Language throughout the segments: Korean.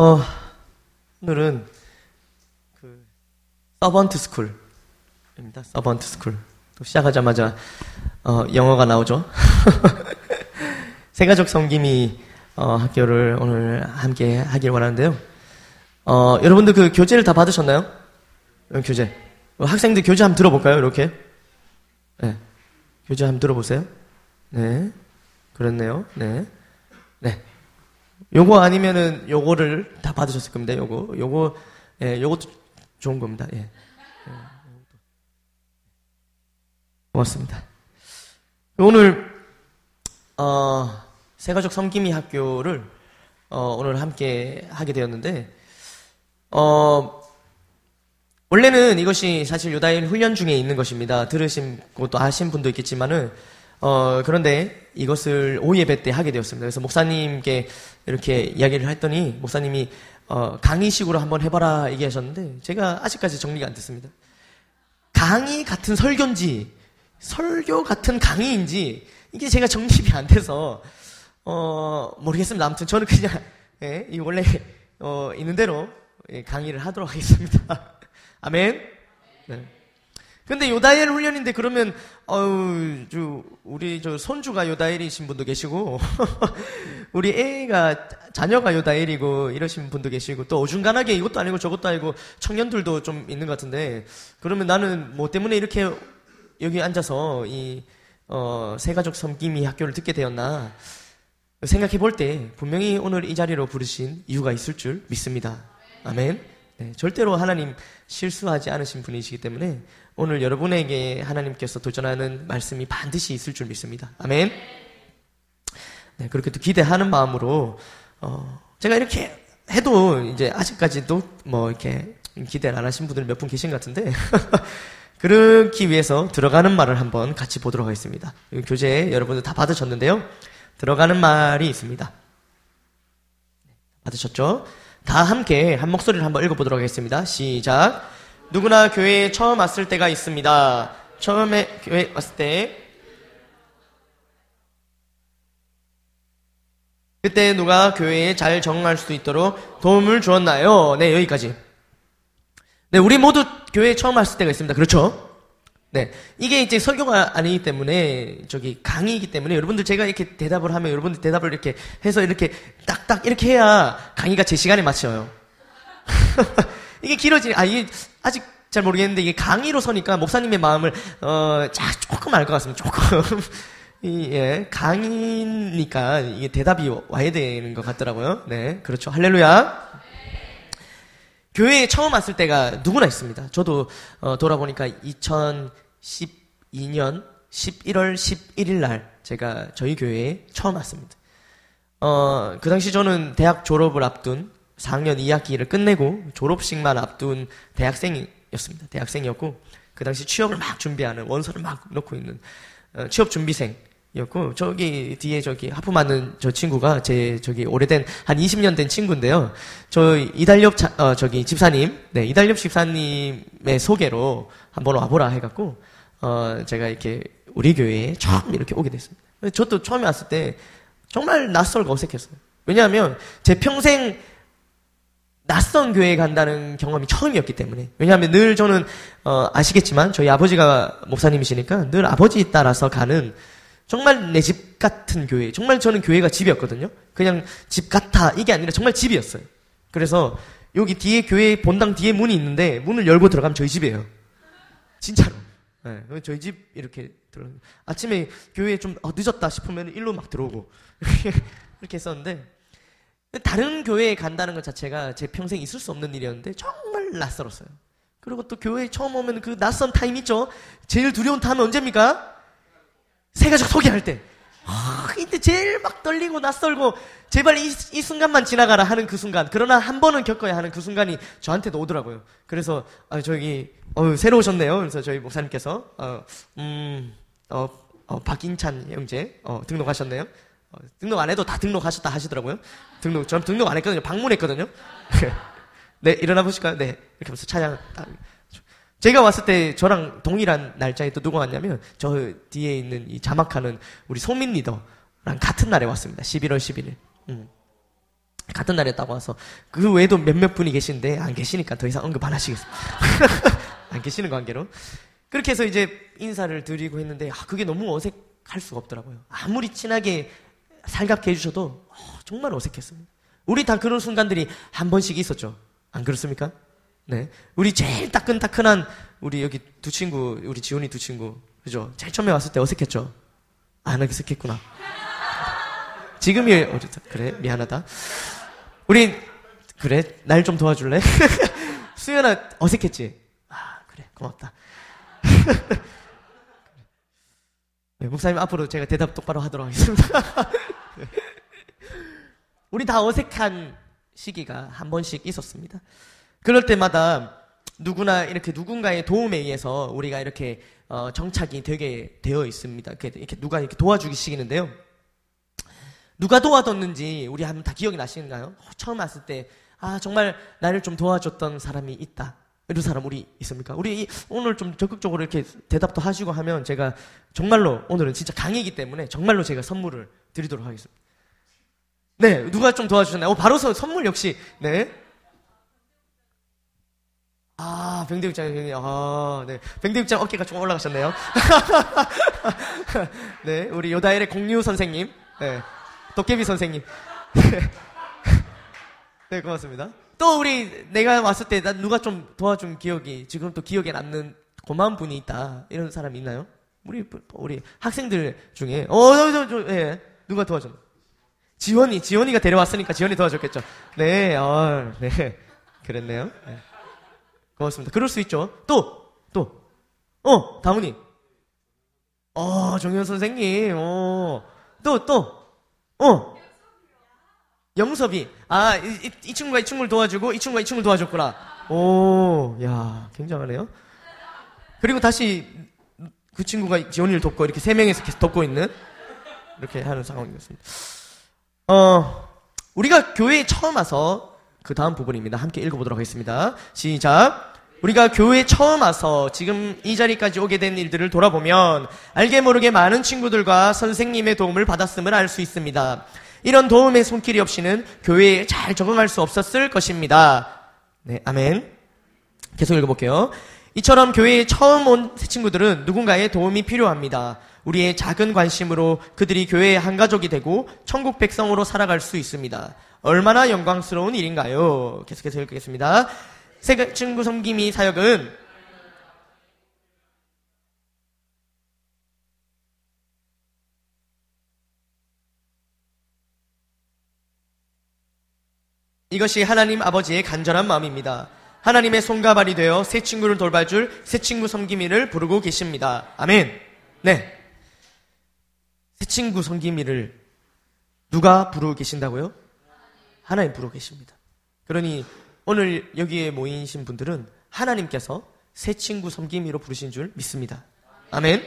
어, 오늘은 그 servant school입니다. servant school. 또 시작하자마자 어, 영어가 나오죠. 새가족 섬김이 어, 학교를 오늘 함께 하길 원하는데요. 어, 여러분들 그 교재를 다 받으셨나요? 어, 교재. 어, 학생들 교재 한번 들어볼까요? 이렇게. 네. 교재 한번 들어보세요. 네. 그렇네요. 네. 네. 요거 아니면은 요거를 다 받으셨을 겁니다. 요거. 요거, 예, 요것도 좋은 겁니다. 예. 예 고맙습니다. 오늘, 어, 세가족 섬김이 학교를, 어, 오늘 함께 하게 되었는데, 어, 원래는 이것이 사실 유다인 훈련 중에 있는 것입니다. 들으신 것도 아신 분도 있겠지만은, 어, 그런데 이것을 오후 예배 때 하게 되었습니다. 그래서 목사님께 이렇게 이야기를 했더니 목사님이 어, 강의식으로 한번 해봐라 얘기하셨는데 제가 아직까지 정리가 안 됐습니다. 강의 같은 설교인지 설교 같은 강의인지 이게 제가 정립이 안 돼서 어, 모르겠습니다. 아무튼 저는 그냥 예, 이 원래 어, 있는 대로 예, 강의를 하도록 하겠습니다. 아멘. 네. 근데 요다엘 훈련인데 그러면 어우 저 우리 저 손주가 요다엘이신 분도 계시고 우리 애가 자녀가 요다엘이고 이러신 분도 계시고 또 어중간하게 이것도 아니고 저것도 아니고 청년들도 좀 있는 것 같은데 그러면 나는 뭐 때문에 이렇게 여기 앉아서 이 어, 세가족 섬김이 학교를 듣게 되었나 생각해 볼 때 분명히 오늘 이 자리로 부르신 이유가 있을 줄 믿습니다. 아멘. 네, 절대로 하나님 실수하지 않으신 분이시기 때문에 오늘 여러분에게 하나님께서 도전하는 말씀이 반드시 있을 줄 믿습니다. 아멘. 네, 그렇게 또 기대하는 마음으로 어, 제가 이렇게 해도 이제 아직까지도 뭐 이렇게 기대를 안 하신 분들 몇 분 계신 것 같은데 그러기 위해서 들어가는 말을 한번 같이 보도록 하겠습니다. 교재 여러분들 다 받으셨는데요. 들어가는 말이 있습니다. 받으셨죠? 다 함께 한 목소리를 한번 읽어보도록 하겠습니다. 시작. 누구나 교회에 처음 왔을 때가 있습니다. 처음에 교회 왔을 때 그때 누가 교회에 잘 적응할 수 있도록 도움을 주었나요? 네, 여기까지. 네, 우리 모두 교회에 처음 왔을 때가 있습니다. 그렇죠? 네. 이게 이제 설교가 아니기 때문에, 저기 강의이기 때문에, 여러분들 제가 이렇게 대답을 하면 여러분들 대답을 이렇게 해서 이렇게 딱딱 이렇게 해야 강의가 제 시간에 맞춰요. 이게 길어지, 아, 이게 아직 잘 모르겠는데 이게 강의로 서니까 목사님의 마음을, 어, 자, 조금 알 것 같습니다. 조금. 이, 예, 강의니까 이게 대답이 와야 되는 것 같더라고요. 네. 그렇죠. 할렐루야. 교회에 처음 왔을 때가 누구나 있습니다. 저도 어, 돌아보니까 2012년 11월 11일 날 제가 저희 교회에 처음 왔습니다. 어, 그 당시 저는 대학 졸업을 앞둔 4학년 2학기를 끝내고 졸업식만 앞둔 대학생이었습니다. 대학생이었고 그 당시 취업을 막 준비하는 원서를 막 넣고 있는 어, 취업 준비생 였고 저기 뒤에 저기 하프 맞는 저 친구가 제 저기 오래된 한 20년 된 친구인데요. 저 이달엽 차, 어, 저기 집사님, 네 이달엽 집사님의 소개로 한번 와보라 해갖고 어 제가 이렇게 우리 교회에 처음 이렇게 오게 됐습니다. 저도 처음에 왔을 때 정말 낯설고 어색했어요. 왜냐하면 제 평생 낯선 교회에 간다는 경험이 처음이었기 때문에. 왜냐하면 늘 저는, 어, 아시겠지만, 저희 아버지가 목사님이시니까 늘 아버지 따라서 가는 정말 내 집 같은 교회. 정말 저는 교회가 집이었거든요. 그냥 집 같아. 이게 아니라 정말 집이었어요. 그래서 여기 뒤에 교회 본당 뒤에 문이 있는데 문을 열고 들어가면 저희 집이에요. 진짜로. 네, 저희 집 이렇게 들어. 아침에 교회에 좀 어, 늦었다 싶으면 일로 막 들어오고 이렇게 했었는데 다른 교회에 간다는 것 자체가 제 평생 있을 수 없는 일이었는데 정말 낯설었어요. 그리고 또 교회에 처음 오면 그 낯선 타임 있죠? 제일 두려운 타임은 언제입니까? 세가족 소개할 때. 아, 이때 제일 막 떨리고 낯설고 제발 이, 이 순간만 지나가라 하는 그 순간. 그러나 한 번은 겪어야 하는 그 순간이 저한테도 오더라고요. 그래서 아, 저기 어, 새로 오셨네요. 그래서 저희 목사님께서 어, 음, 어, 어, 박인찬 형제 어, 등록하셨네요. 어, 등록 안 해도 다 등록하셨다 하시더라고요. 등록 전 등록 안 했거든요. 방문했거든요. 네 일어나 보실까요? 네 이렇게 하면서 차량 제가 왔을 때 저랑 동일한 날짜에 또 누가 왔냐면 저 뒤에 있는 이 자막하는 우리 소민 리더랑 같은 날에 왔습니다. 11월 11일. 음. 같은 날에 딱 와서 그 외에도 몇몇 분이 계신데 안 계시니까 더 이상 언급 안 하시겠습니다. 안 계시는 관계로 그렇게 해서 이제 인사를 드리고 했는데 아, 그게 너무 어색할 수가 없더라고요. 아무리 친하게 살갑게 해주셔도 어, 정말 어색했습니다. 우리 다 그런 순간들이 한 번씩 있었죠. 안 그렇습니까? 네. 우리 제일 따끈따끈한 우리 여기 두 친구, 우리 지훈이 두 친구. 그죠? 제일 처음에 왔을 때 어색했죠? 안 어색했구나. 지금이 어쨌든 그래 미안하다. 우리 그래 날 좀 도와줄래? 수연아 어색했지? 아 그래 고맙다. 네, 목사님 앞으로 제가 대답 똑바로 하도록 하겠습니다. 우리 다 어색한 시기가 한 번씩 있었습니다. 그럴 때마다 누구나 이렇게 누군가의 도움에 의해서 우리가 이렇게 어, 정착이 되게 되어 있습니다. 이렇게, 누가 이렇게 도와주기 시기는데요. 누가 도와줬는지 우리 한번 다 기억이 나시는가요? 어, 처음 왔을 때, 아, 정말 나를 좀 도와줬던 사람이 있다. 이런 사람 우리 있습니까? 우리 오늘 좀 적극적으로 이렇게 대답도 하시고 하면 제가 정말로 오늘은 진짜 강의이기 때문에 정말로 제가 선물을 드리도록 하겠습니다. 네, 누가 좀 도와주셨나요? 어, 바로 선물 역시, 네. 아, 병대육장, 형님. 아, 네. 병대육장 어깨가 좀 올라가셨네요. 네, 우리 요다일의 공유 선생님. 네. 도깨비 선생님. 네, 고맙습니다. 또 우리 내가 왔을 때난 누가 좀 도와준 기억이 지금 또 기억에 남는 고마운 분이 있다. 이런 사람 있나요? 우리 우리 학생들 중에 어, 저, 예. 누가 도와줬나? 지원이, 지원이가 데려왔으니까 지원이 도와줬겠죠. 네, 어, 네. 그랬네요. 네. 고맙습니다. 그럴 수 있죠. 또, 또. 어, 다문이. 어, 정현 선생님. 어, 또, 또. 어. 영섭이. 아, 이, 이, 이, 친구가 이 친구를 도와주고, 이 친구가 이 친구를 도와줬구나. 오, 야, 굉장하네요. 그리고 다시 그 친구가 지원이를 돕고, 이렇게 세 명이서 계속 돕고 있는, 이렇게 하는 상황이었습니다. 어, 우리가 교회에 처음 와서 그 다음 부분입니다. 함께 읽어보도록 하겠습니다. 시작. 우리가 교회에 처음 와서 지금 이 자리까지 오게 된 일들을 돌아보면 알게 모르게 많은 친구들과 선생님의 도움을 받았음을 알 수 있습니다. 이런 도움의 손길이 없이는 교회에 잘 적응할 수 없었을 것입니다. 네, 아멘. 계속 읽어볼게요. 이처럼 교회에 처음 온 새 친구들은 누군가의 도움이 필요합니다. 우리의 작은 관심으로 그들이 교회의 한 가족이 되고 천국 백성으로 살아갈 수 있습니다. 얼마나 영광스러운 일인가요? 계속해서 읽겠습니다. 새 친구 섬김이 사역은 이것이 하나님 아버지의 간절한 마음입니다. 하나님의 손과 발이 되어 새 친구를 돌봐줄 새 친구 섬김이를 부르고 계십니다. 아멘. 네. 새 친구 섬김이를 누가 부르고 계신다고요? 하나님 부르고 계십니다. 그러니 오늘 여기에 모이신 분들은 하나님께서 새 친구 섬김이로 부르신 줄 믿습니다. 아멘.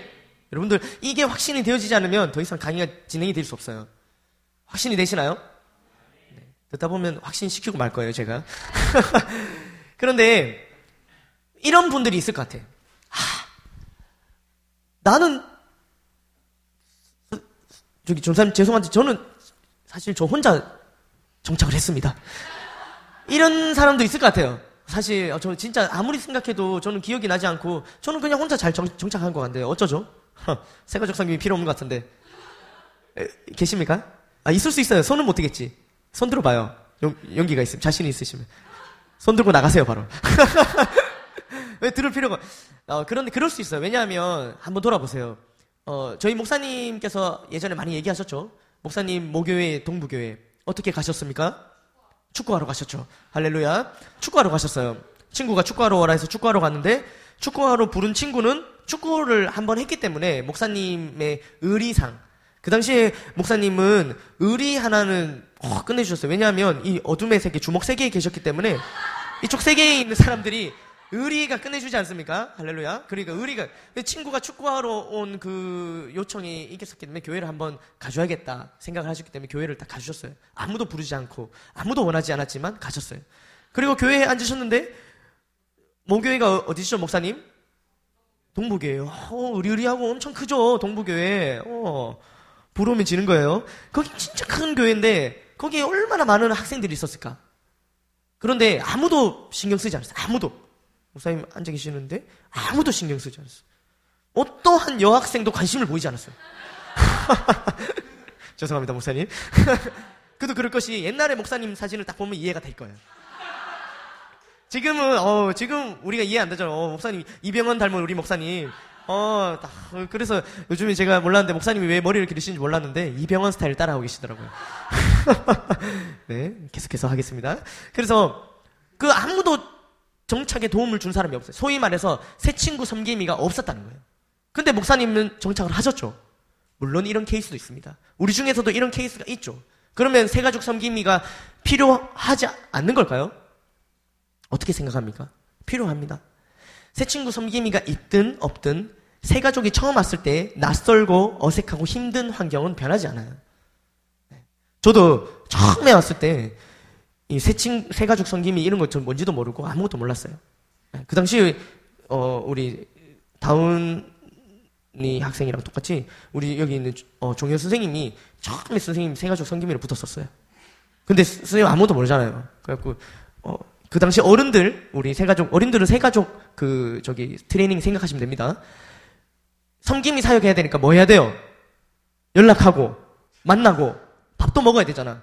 여러분들 이게 확신이 되어지지 않으면 더 이상 강의가 진행이 될 수 없어요. 확신이 되시나요? 네. 듣다 보면 확신시키고 말 거예요, 제가. 그런데 이런 분들이 있을 것 같아. 아, 나는 저기 전사님 죄송한데 저는 사실 저 혼자 정착을 했습니다. 이런 사람도 있을 것 같아요. 사실 어, 저 진짜 아무리 생각해도 저는 기억이 나지 않고 저는 그냥 혼자 잘 정, 착한 것 같은데 어쩌죠? 세가족 상님이 필요 없는 것 같은데 에, 계십니까? 아 있을 수 있어요. 손은 못 들겠지. 손 들어봐요. 용, 용기가 있으면 자신이 있으시면 손 들고 나가세요 바로. 왜 들을 필요가? 어, 그런데 그럴 수 있어요. 왜냐하면 한번 돌아보세요. 어, 저희 목사님께서 예전에 많이 얘기하셨죠. 목사님 모교회 동부교회 어떻게 가셨습니까? 축구하러 가셨죠. 할렐루야. 축구하러 가셨어요. 친구가 축구하러 오라 해서 축구하러 갔는데 축구하러 부른 친구는 축구를 한번 했기 때문에 목사님의 의리상 그 당시에 목사님은 의리 하나는 어, 끝내주셨어요. 왜냐하면 이 어둠의 세계, 주먹 세계에 계셨기 때문에 이쪽 세계에 있는 사람들이 의리가 끝내주지 않습니까? 할렐루야. 그러니까 의리가 친구가 축구하러 온 그 요청이 있겠었기 때문에 교회를 한번 가줘야겠다 생각을 하셨기 때문에 교회를 딱 가주셨어요. 아무도 부르지 않고 아무도 원하지 않았지만 가셨어요. 그리고 교회에 앉으셨는데 모교회가 어디시죠, 목사님? 동부교회요. 어, 의리의리하고 엄청 크죠, 동부교회. 어, 부르면 지는 거예요. 거기 진짜 큰 교회인데 거기에 얼마나 많은 학생들이 있었을까? 그런데 아무도 신경 쓰지 않았어요. 아무도. 목사님 앉아 계시는데 아무도 신경 쓰지 않았어요. 어떠한 여학생도 관심을 보이지 않았어요. 죄송합니다, 목사님. 그도 그럴 것이 옛날에 목사님 사진을 딱 보면 이해가 될 거예요. 지금은, 어, 지금 우리가 이해 안 되잖아. 어, 목사님, 이병헌 닮은 우리 목사님. 어, 딱, 그래서 요즘에 제가 몰랐는데 목사님이 왜 머리를 기르시는지 몰랐는데 이병헌 스타일 따라하고 계시더라고요. 네, 계속해서 하겠습니다. 그래서 그 아무도 정착에 도움을 준 사람이 없어요. 소위 말해서 새 친구 섬김이가 없었다는 거예요. 근데 목사님은 정착을 하셨죠. 물론 이런 케이스도 있습니다. 우리 중에서도 이런 케이스가 있죠. 그러면 새가족 섬김이가 필요하지 않는 걸까요? 어떻게 생각합니까? 필요합니다. 새 친구 섬김이가 있든 없든 새 가족이 처음 왔을 때 낯설고 어색하고 힘든 환경은 변하지 않아요. 네. 저도 처음에 왔을 때 이 새 친, 새 가족 섬김이 이런 것 뭔지도 모르고 아무것도 몰랐어요. 네. 그 당시 어 우리 다운이 학생이랑 똑같이 우리 여기 있는 어, 종현 선생님이 처음에 선생님 새 가족 섬김이를 붙었었어요. 근데 선생님 아무것도 모르잖아요. 그래갖고 어, 그 당시 어른들, 우리 세가족, 어린들은 세가족 그, 저기, 트레이닝 생각하시면 됩니다. 섬김이 사역해야 되니까 뭐 해야 돼요? 연락하고, 만나고, 밥도 먹어야 되잖아.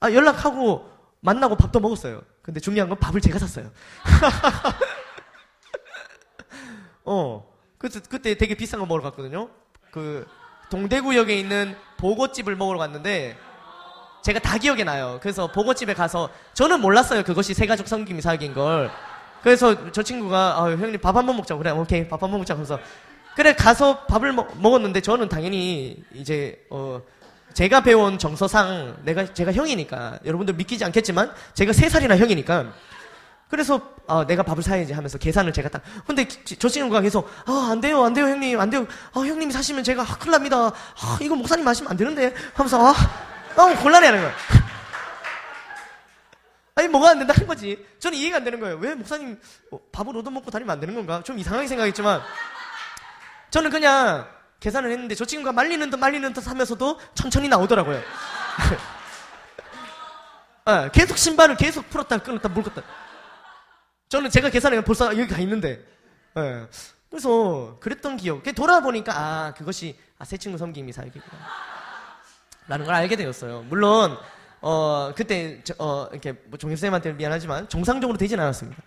아, 연락하고, 만나고 밥도 먹었어요. 근데 중요한 건 밥을 제가 샀어요. 어, 그때, 그때 되게 비싼 거 먹으러 갔거든요. 그, 동대구역에 있는 보고집을 먹으러 갔는데, 제가 다 기억이 나요. 그래서 보고집에 가서 저는 몰랐어요. 그것이 세가족 섬김이 사역인 걸. 그래서 저 친구가 아, 형님 밥 한번 먹자. 그래 오케이 밥 한번 먹자. 그래서 그래 가서 밥을 먹, 었는데 저는 당연히 이제 어 제가 배운 정서상 내가 제가 형이니까 여러분들 믿기지 않겠지만 제가 세 살이나 형이니까 그래서 아, 내가 밥을 사야지 하면서 계산을 제가 딱 근데 저 친구가 계속 아 안 돼요 안 돼요 형님 안 돼요 아 형님이 사시면 제가 아, 큰일 납니다 아 이거 목사님 마시면 안 되는데 하면서 아 너무 곤란해 하는 거야. 아니 뭐가 안 된다 는 거지. 저는 이해가 안 되는 거예요. 왜 목사님 어, 밥을 얻어먹고 다니면 안 되는 건가? 좀 이상하게 생각했지만 저는 그냥 계산을 했는데 저 친구가 말리는 듯 말리는 듯 하면서도 천천히 나오더라고요. 아, 계속 신발을 계속 풀었다 끊었다 물었다. 저는 제가 계산해 벌써 여기 가 있는데. 네. 그래서 그랬던 기억. 돌아보니까 아 그것이 아, 새 친구 섬김이 사역이구나. 라는 걸 알게 되었어요. 물론 어 그때 저, 어 이렇게 뭐 쌤한테 미안하지만 정상적으로 되진 않았습니다.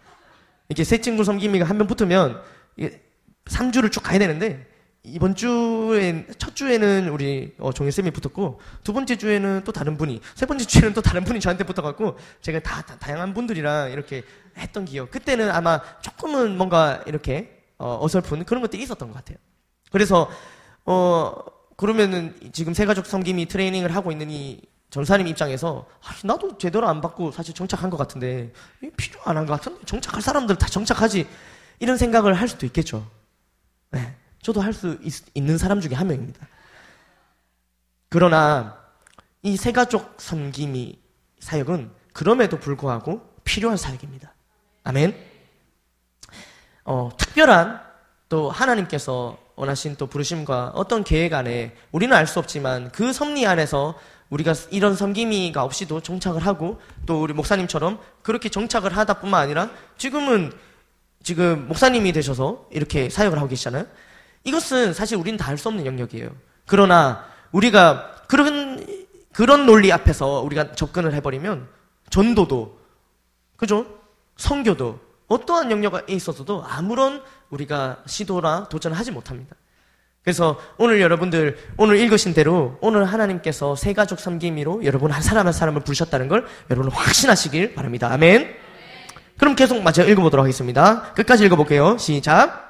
이렇게 새 친구 섬김이가 한 명 붙으면 이게 3주를 쭉 가야 되는데 이번 주에 첫 주에는 우리 어, 종현 쌤이 붙었고 두 번째 주에는 또 다른 분이 세 번째 주에는 또 다른 분이 저한테 붙어갖고 제가 다, 다 다양한 분들이랑 이렇게 했던 기억. 그때는 아마 조금은 뭔가 이렇게 어, 어설픈 그런 것들이 있었던 것 같아요. 그래서 어 그러면은 지금 세가족 섬김이 트레이닝을 하고 있는 이 전사님 입장에서 아, 나도 제대로 안 받고 사실 정착한 것 같은데 필요 안 한 것 같은데 정착할 사람들 다 정착하지 이런 생각을 할 수도 있겠죠. 네, 저도 할 수 있는 사람 중에 한 명입니다. 그러나 이 세가족 섬김이 사역은 그럼에도 불구하고 필요한 사역입니다. 아멘. 어, 특별한 또 하나님께서 원하신 또 부르심과 어떤 계획 안에 우리는 알 수 없지만 그 섭리 안에서 우리가 이런 섬김이가 없이도 정착을 하고 또 우리 목사님처럼 그렇게 정착을 하다 뿐만 아니라 지금은 지금 목사님이 되셔서 이렇게 사역을 하고 계시잖아요. 이것은 사실 우리는 다 할 수 없는 영역이에요. 그러나 우리가 그런 그런 논리 앞에서 우리가 접근을 해버리면 전도도 그죠? 성교도 어떠한 영역에 있어서도 아무런 우리가 시도나 도전을 하지 못합니다. 그래서 오늘 여러분들 오늘 읽으신 대로 오늘 하나님께서 세 가족 섬김이로 여러분 한 사람 한 사람을 부르셨다는 걸 여러분 확신하시길 바랍니다. 아멘. 그럼 계속 마저 읽어보도록 하겠습니다. 끝까지 읽어볼게요. 시작.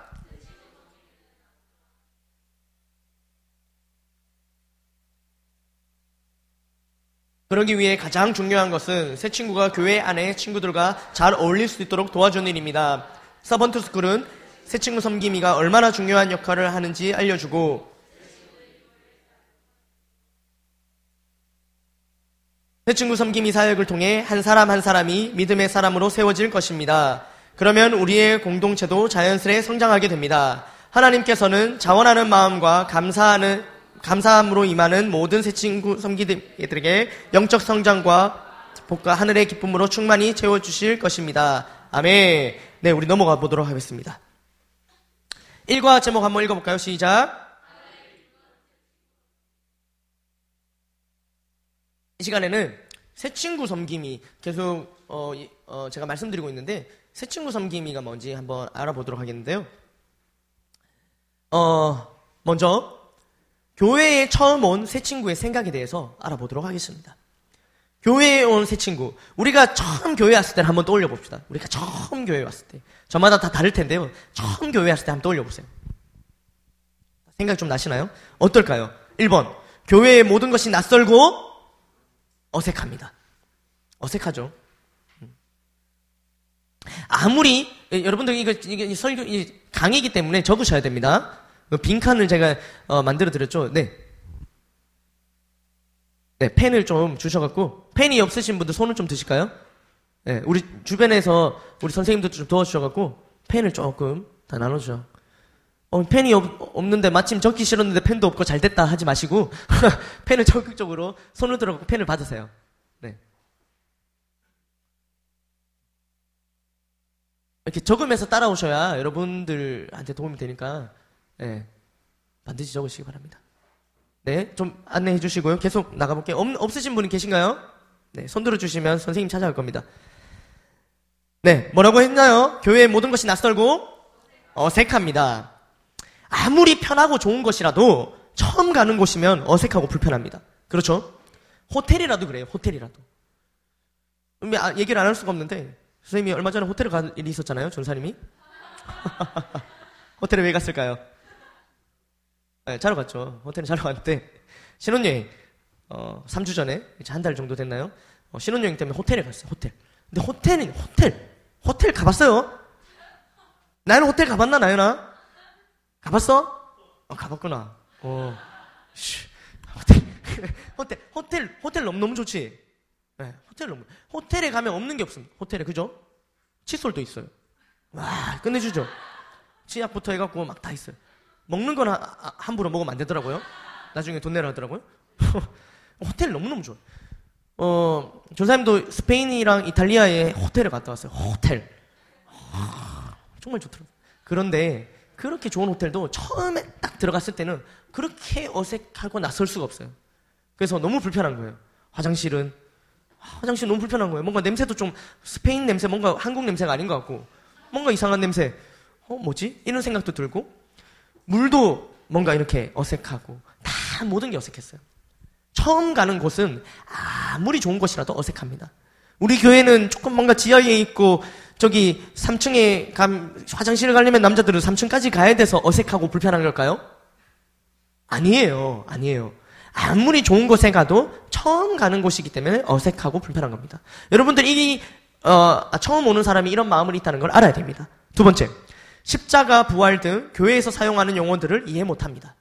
그러기 위해 가장 중요한 것은 새 친구가 교회 안에 친구들과 잘 어울릴 수 있도록 도와주는 일입니다. 서번트 스쿨은 새 친구 섬김이가 얼마나 중요한 역할을 하는지 알려주고 새 친구 섬김이 사역을 통해 한 사람 한 사람이 믿음의 사람으로 세워질 것입니다. 그러면 우리의 공동체도 자연스레 성장하게 됩니다. 하나님께서는 자원하는 마음과 감사하는 감사함으로 임하는 모든 새 친구 섬기들에게 영적 성장과 복과 하늘의 기쁨으로 충만히 채워주실 것입니다. 아멘. 네, 우리 넘어가 보도록 하겠습니다. 1과 제목 한번 읽어볼까요? 시작. 이 시간에는 새 친구 섬김이 계속 어, 어, 제가 말씀드리고 있는데 새 친구 섬김이가 뭔지 한번 알아보도록 하겠는데요. 어, 먼저 교회에 처음 온 새 친구의 생각에 대해서 알아보도록 하겠습니다. 교회에 온 새 친구. 우리가 처음 교회 왔을 때를 한번 떠올려 봅시다. 우리가 처음 교회 왔을 때. 저마다 다 다를 텐데요. 처음 교회 왔을 때 한번 떠올려 보세요. 생각 좀 나시나요? 어떨까요? 1번. 교회의 모든 것이 낯설고 어색합니다. 어색하죠. 음. 아무리 여러분들 이거 이게 설교 강의기 때문에 적으셔야 됩니다. 그 빈칸을 제가 어, 만들어 드렸죠. 네. 네, 펜을 좀 주셔갖고 펜이 없으신 분들 손을 좀 드실까요? 네, 우리 주변에서 우리 선생님도 좀 도와주셔갖고 펜을 조금 다 나눠주죠. 어, 펜이 없, 는데 마침 적기 싫었는데 펜도 없고 잘 됐다 하지 마시고 펜을 적극적으로 손을 들어갖고 펜을 받으세요. 네. 이렇게 적으면서 따라오셔야 여러분들한테 도움이 되니까 네, 반드시 적으시기 바랍니다. 네, 좀 안내해 주시고요. 계속 나가볼게요. 없, 없으신 분이 계신가요? 네, 손 들어주시면 선생님 찾아갈 겁니다. 네, 뭐라고 했나요? 교회의 모든 것이 낯설고 어색합니다. 아무리 편하고 좋은 것이라도 처음 가는 곳이면 어색하고 불편합니다. 그렇죠? 호텔이라도 그래요, 호텔이라도. 아, 얘기를 안 할 수가 없는데, 선생님이 얼마 전에 호텔에 간 일이 있었잖아요, 전사님이. 호텔에 왜 갔을까요? 네, 자러 갔죠. 호텔에 자러 갔는데, 신혼여행, 어, 3주 전에, 한달 정도 됐나요? 어, 신혼여행 때문에 호텔에 갔어요, 호텔. 근데 호텔은, 호텔. 호텔 가봤어요? 나연아 호텔 가봤나, 나연아? 가봤어? 어, 가봤구나. 어, 쉬, 호텔, 호텔, 호텔, 호텔 너무너무 좋지? 네, 호텔 너무, 호텔에 가면 없는 게 없습니다. 호텔에, 그죠? 칫솔도 있어요. 와, 끝내주죠? 치약부터 해갖고 막 다 있어요. 먹는 건 함부로 먹으면 안 되더라고요. 나중에 돈 내라 하더라고요. 호텔 너무너무 좋아. 어, 전사님도 스페인이랑 이탈리아에 호텔에 갔다 왔어요. 호텔. 정말 좋더라고요. 그런데 그렇게 좋은 호텔도 처음에 딱 들어갔을 때는 그렇게 어색하고 낯설 수가 없어요. 그래서 너무 불편한 거예요. 화장실은 화장실 너무 불편한 거예요. 뭔가 냄새도 좀 스페인 냄새, 뭔가 한국 냄새가 아닌 것 같고 뭔가 이상한 냄새. 어, 뭐지? 이런 생각도 들고 물도 뭔가 이렇게 어색하고 다 모든 게 어색했어요. 처음 가는 곳은 아무리 좋은 곳이라도 어색합니다. 우리 교회는 조금 뭔가 지하에 있고 저기 3층에 감, 화장실을 가려면 남자들은 3층까지 가야 돼서 어색하고 불편한 걸까요? 아니에요. 아니에요. 아무리 좋은 곳에 가도 처음 가는 곳이기 때문에 어색하고 불편한 겁니다. 여러분들 이 어, 처음 오는 사람이 이런 마음을 있다는 걸 알아야 됩니다. 두 번째, 십자가, 부활 등 교회에서 사용하는 용어들을 이해 못합니다.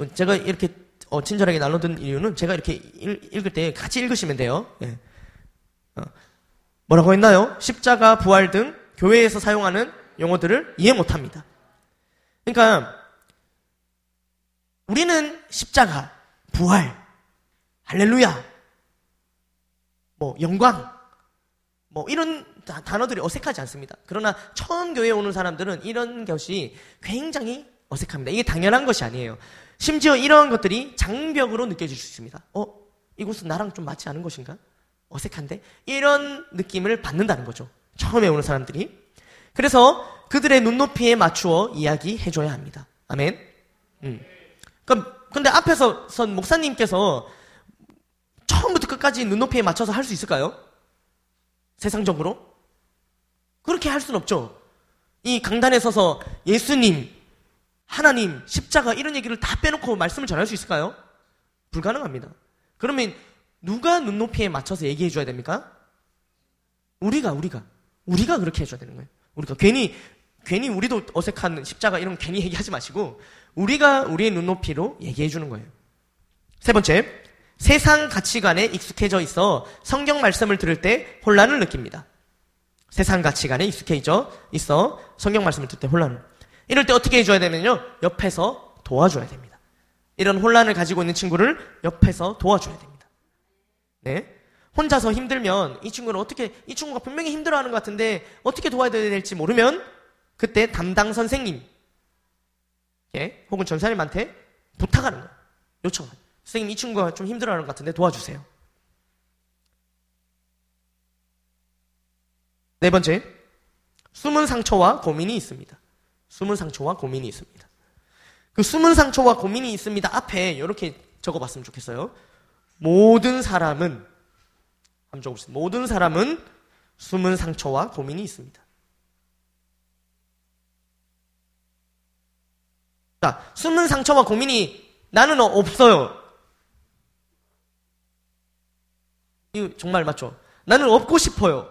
음. 제가 이렇게 어, 친절하게 나눠둔 이유는 제가 이렇게 읽, 을때 같이 읽으시면 돼요. 예. 어. 뭐라고 했나요? 십자가, 부활 등 교회에서 사용하는 용어들을 이해 못합니다. 그러니까 우리는 십자가, 부활, 할렐루야, 뭐 영광, 뭐 이런 단어들이 어색하지 않습니다. 그러나 처음 교회에 오는 사람들은 이런 것이 굉장히 어색합니다. 이게 당연한 것이 아니에요. 심지어 이러한 것들이 장벽으로 느껴질 수 있습니다. 어? 이곳은 나랑 좀 맞지 않은 것인가? 어색한데? 이런 느낌을 받는다는 거죠. 처음에 오는 사람들이. 그래서 그들의 눈높이에 맞추어 이야기해줘야 합니다. 아멘. 음. 그럼, 근데 앞에서 선 목사님께서 처음부터 끝까지 눈높이에 맞춰서 할 수 있을까요? 세상적으로? 그렇게 할 수는 없죠. 이 강단에 서서 예수님, 하나님, 십자가 이런 얘기를 다 빼놓고 말씀을 전할 수 있을까요? 불가능합니다. 그러면 누가 눈높이에 맞춰서 얘기해 줘야 됩니까? 우리가, 우리가. 우리가 그렇게 해줘야 되는 거예요. 우리가 괜히, 괜히 우리도 어색한 십자가 이런 괜히 얘기하지 마시고, 우리가 우리의 눈높이로 얘기해 주는 거예요. 세 번째, 세상 가치관에 익숙해져 있어 성경 말씀을 들을 때 혼란을 느낍니다. 세상 가치관에 익숙해져 있어 성경 말씀을 듣을 때 혼란을. 이럴 때 어떻게 해줘야 되면요. 옆에서 도와줘야 됩니다. 이런 혼란을 가지고 있는 친구를 옆에서 도와줘야 됩니다. 네. 혼자서 힘들면 이 친구는 어떻게, 이 친구가 분명히 힘들어하는 것 같은데 어떻게 도와야 될지 모르면 그때 담당 선생님, 예, 혹은 전사님한테 부탁하는 거예요. 요청하는 선생님 이 친구가 좀 힘들어하는 것 같은데 도와주세요. 네 번째, 숨은 상처와 고민이 있습니다. 숨은 상처와 고민이 있습니다. 그 숨은 상처와 고민이 있습니다. 앞에 이렇게 적어봤으면 좋겠어요. 모든 사람은 한번 적어보세요. 모든 사람은 숨은 상처와 고민이 있습니다. 자, 숨은 상처와 고민이 나는 없어요. 이거 정말 맞죠? 나는 없고 싶어요.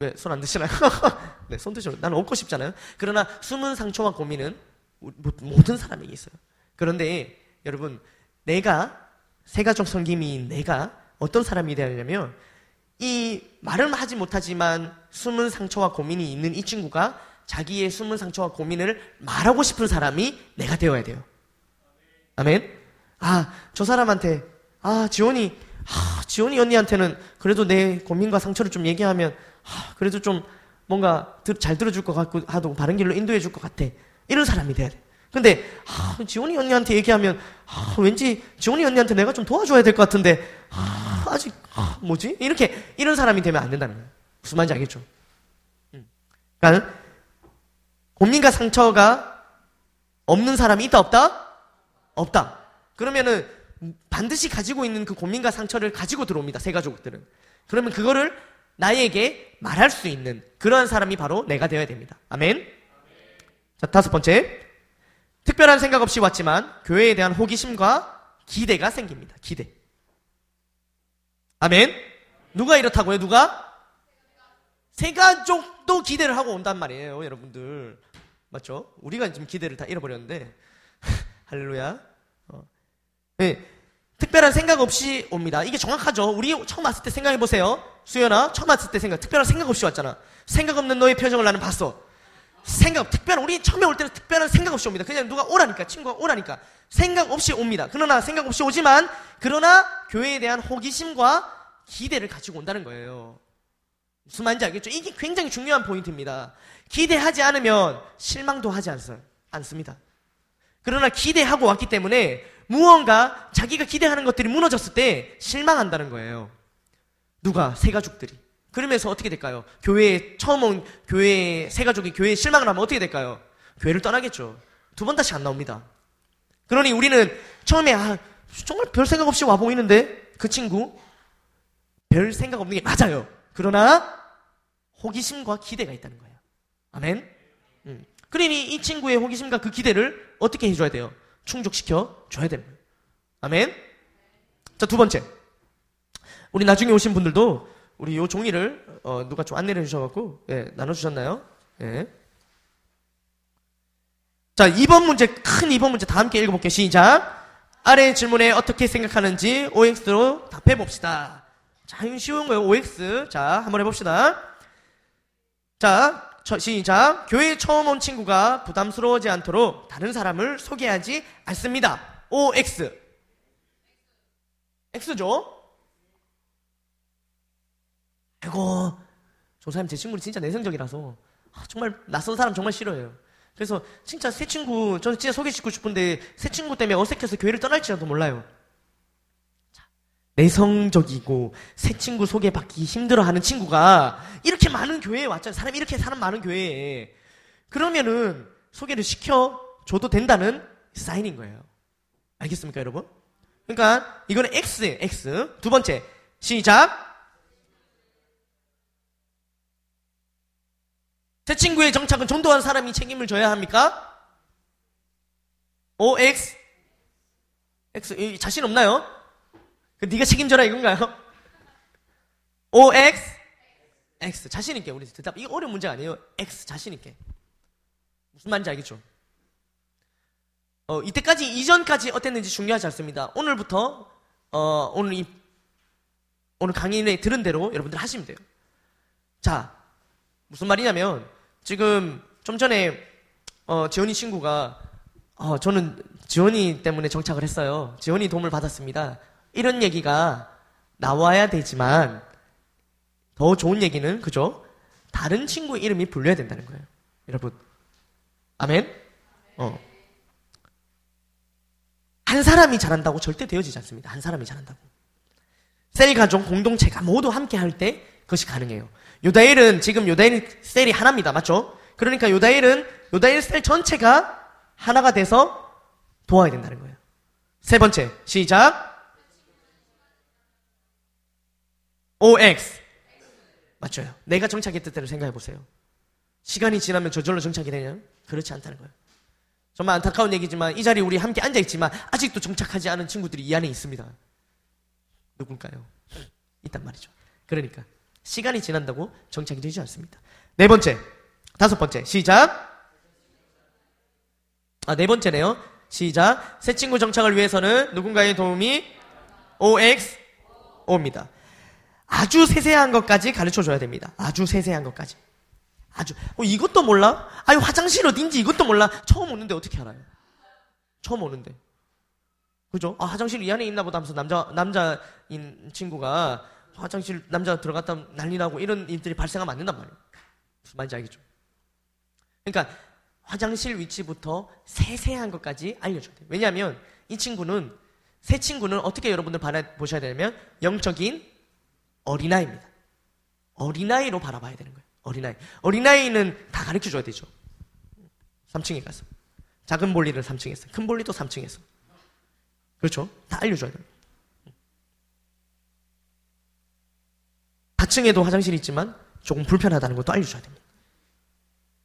왜 손 안 드시나요? 네, 손 드시면 나는 없고 싶잖아요. 그러나 숨은 상처와 고민은 모든 사람에게 있어요. 그런데 여러분, 내가 세가족 성김이 내가 어떤 사람이 되냐면 이 말은 하지 못하지만 숨은 상처와 고민이 있는 이 친구가 자기의 숨은 상처와 고민을 말하고 싶은 사람이 내가 되어야 돼요. 아멘. 아, 저 사람한테 아, 지원이 아, 지원이 언니한테는 그래도 내 고민과 상처를 좀 얘기하면 아, 그래도 좀 뭔가 잘 들어줄 것 같고 하도 바른 길로 인도해 줄 것 같아. 이런 사람이 돼야 돼. 근데 아, 지원이 언니한테 얘기하면 아, 왠지 지원이 언니한테 내가 좀 도와줘야 될 것 같은데 아, 아직 아, 뭐지? 이렇게 이런 사람이 되면 안 된다는 거예요. 무슨 말인지 알겠죠? 음. 그러니까 고민과 상처가 없는 사람이 있다 없다? 없다. 그러면은 반드시 가지고 있는 그 고민과 상처를 가지고 들어옵니다. 세 가족들은. 그러면 그거를 나에게 말할 수 있는 그러한 사람이 바로 내가 되어야 됩니다. 아멘. 자, 다섯 번째. 특별한 생각 없이 왔지만 교회에 대한 호기심과 기대가 생깁니다. 기대. 아멘. 누가 이렇다고요? 누가? 세 가족도 기대를 하고 온단 말이에요, 여러분들. 맞죠? 우리가 지금 기대를 다 잃어버렸는데. 할렐루야. 어. 네. 특별한 생각 없이 옵니다. 이게 정확하죠? 우리 처음 왔을 때 생각해 보세요. 수연아, 처음 왔을 때 생각, 특별한 생각 없이 왔잖아. 생각 없는 너의 표정을 나는 봤어. 생각, 특별한, 우리 처음에 올 때는 특별한 생각 없이 옵니다. 그냥 누가 오라니까, 친구가 오라니까. 생각 없이 옵니다. 그러나 생각 없이 오지만, 그러나 교회에 대한 호기심과 기대를 가지고 온다는 거예요. 무슨 말인지 알겠죠? 이게 굉장히 중요한 포인트입니다. 기대하지 않으면 실망도 하지 않습니다. 그러나 기대하고 왔기 때문에 무언가 자기가 기대하는 것들이 무너졌을 때 실망한다는 거예요. 누가? 세 가족들이. 그러면서 어떻게 될까요? 교회에 처음 온 교회 세 가족이 교회에 실망을 하면 어떻게 될까요? 교회를 떠나겠죠. 두 번 다시 안 나옵니다. 그러니 우리는 처음에 아, 정말 별 생각 없이 와 보이는데 그 친구 별 생각 없는 게 맞아요. 그러나 호기심과 기대가 있다는 거예요. 아멘. 음. 그러니 이 친구의 호기심과 그 기대를 어떻게 해줘야 돼요? 충족시켜 줘야 됩니다. 아멘. 자, 두 번째. 우리 나중에 오신 분들도 우리 요 종이를 어, 누가 좀 안내를 해주셔갖고 예, 나눠주셨나요? 예. 자, 2번 문제, 큰 2번 문제 다 함께 읽어볼게요. 시작. 아래 질문에 어떻게 생각하는지 OX로 답해봅시다. 자, 쉬운 거예요. OX. 자, 한번 해봅시다. 자, 시작. 교회에 처음 온 친구가 부담스러워하지 않도록 다른 사람을 소개하지 않습니다. OX. X죠? 아이고, 조사님 제 친구는 진짜 내성적이라서 아, 정말 낯선 사람 정말 싫어해요. 그래서 진짜 새 친구, 저는 진짜 소개시키고 싶은데 새 친구 때문에 어색해서 교회를 떠날지라도 몰라요. 내성적이고 새 친구 소개받기 힘들어하는 친구가 이렇게 많은 교회에 왔잖아요. 사람이 이렇게 사람 많은 교회에 그러면은 소개를 시켜 줘도 된다는 사인인 거예요. 알겠습니까, 여러분? 그러니까 이거는 X예요. X. 두 번째 시작. 새 친구의 정착은 전도한 사람이 책임을 져야 합니까? O X X 자신 없나요? 그 네가 책임져라 이건가요? O X X 자신 있게 우리 대답 이거 어려운 문제 아니에요. X 자신 있게 무슨 말인지 알겠죠? 어, 이때까지 이전까지 어땠는지 중요하지 않습니다. 오늘부터 어, 오늘 이 오늘 강의에 들은 대로 여러분들 하시면 돼요. 자 무슨 말이냐면 지금 좀 전에 어, 지원이 친구가 어, 저는 지원이 때문에 정착을 했어요. 지원이 도움을 받았습니다. 이런 얘기가 나와야 되지만 더 좋은 얘기는 그죠? 다른 친구 이름이 불려야 된다는 거예요. 여러분. 아멘? 어. 한 사람이 잘한다고 절대 되어지지 않습니다. 한 사람이 잘한다고. 셀 가족 공동체가 모두 함께 할 때 그것이 가능해요. 요다일은 지금 요다일 셀이 하나입니다. 맞죠? 그러니까 요다일은 요다일 셀 전체가 하나가 돼서 도와야 된다는 거예요. 세 번째, 시작. OX. 맞죠 내가 정착했던 때를 생각해 보세요. 시간이 지나면 저절로 정착이 되냐? 그렇지 않다는 거예요. 정말 안타까운 얘기지만 이 자리에 우리 함께 앉아 있지만 아직도 정착하지 않은 친구들이 이 안에 있습니다. 누굴까요? 있단 말이죠. 그러니까 시간이 지난다고 정착이 되지 않습니다. 네 번째, 다섯 번째, 시작. 아, 네 번째네요. 시작. 새 친구 정착을 위해서는 누군가의 도움이 OX, O입니다. 아주 세세한 것까지 가르쳐 줘야 됩니다. 아주 세세한 것까지. 아주 어, 이것도 몰라? 아니 화장실 어딘지 이것도 몰라? 처음 오는데 어떻게 알아요? 처음 오는데. 그죠? 아, 화장실 이 안에 있나 보다 하면서 남자 남자인 친구가 화장실 남자 들어갔다 난리 나고 이런 일들이 발생하면 안 된단 말이에요. 무슨 말인지 알겠죠? 그러니까 화장실 위치부터 세세한 것까지 알려줘야 돼요. 왜냐하면 이 친구는 새 친구는 어떻게 여러분들 바라보셔야 되냐면 영적인 어린아이입니다. 어린아이로 바라봐야 되는 거예요. 어린아이. 어린아이는 다 가르쳐 줘야 되죠. 3층에 가서. 작은 볼일을 3층에서. 큰 볼일도 3층에서. 그렇죠? 다 알려줘야 돼요. 4층에도 화장실이 있지만 조금 불편하다는 것도 알려줘야 됩니다.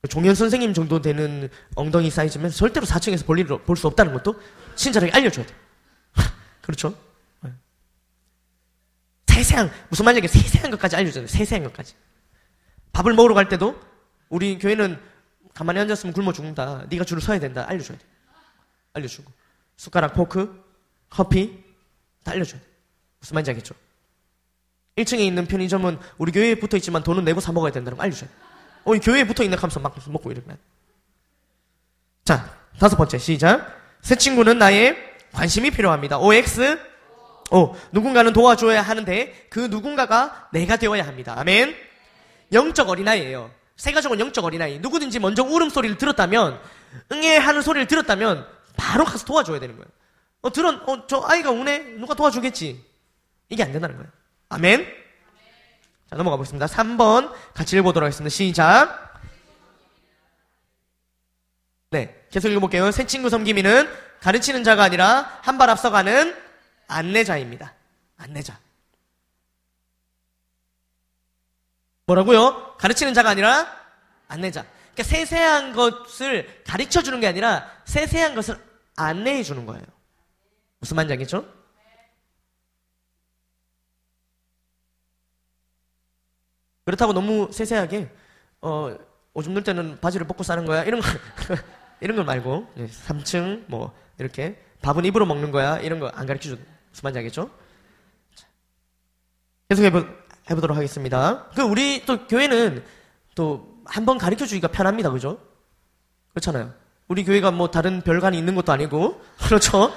종현 선생님 정도 되는 엉덩이 사이즈면 절대로 4층에서 볼 일을 볼 수 없다는 것도 친절하게 알려줘야 돼요. 그렇죠? 세세한 무슨 말인지 세세한 것까지 알려줘야 돼. 세세한 것까지. 밥을 먹으러 갈 때도 우리 교회는 가만히 앉았으면 굶어 죽는다. 네가 줄을 서야 된다. 알려줘야 돼. 알려주고 숟가락, 포크, 커피 다 알려줘야 돼. 무슨 말인지 알겠죠? 1층에 있는 편의점은 우리 교회에 붙어 있지만 돈은 내고 사 먹어야 된다는 거 알려줘야 돼. 어, 이 교회에 붙어 있는 하면서 막 먹고 이러면. 자, 다섯 번째 시작. 새 친구는 나의 관심이 필요합니다. OX 어, 누군가는 도와줘야 하는데 그 누군가가 내가 되어야 합니다. 아멘. 영적 어린아이예요. 새 가족은 영적 어린아이. 누구든지 먼저 울음소리를 들었다면 응애 하는 소리를 들었다면 바로 가서 도와줘야 되는 거예요. 어, 들은 어, 저 아이가 우네. 누가 도와주겠지. 이게 안 된다는 거예요. 아멘. 자, 넘어가 보겠습니다. 3번 같이 읽어보도록 하겠습니다. 시작. 네, 계속 읽어볼게요. 새 친구 섬김이는 가르치는 자가 아니라 한 발 앞서가는 안내자입니다. 안내자. 뭐라고요? 가르치는 자가 아니라 안내자. 그러니까 세세한 것을 가르쳐 주는 게 아니라 세세한 것을 안내해 주는 거예요. 무슨 말인지 알겠죠? 그렇다고 너무 세세하게 어 오줌 눌 때는 바지를 벗고 싸는 거야 이런 거 이런 걸 말고 3층 뭐 이렇게 밥은 입으로 먹는 거야 이런 거 안 가르쳐 줘 무슨 말인지 알겠죠? 계속 해보, 해보도록 하겠습니다. 그 우리 또 교회는 또 한 번 가르쳐 주기가 편합니다. 그죠? 그렇잖아요. 우리 교회가 뭐 다른 별관이 있는 것도 아니고 그렇죠?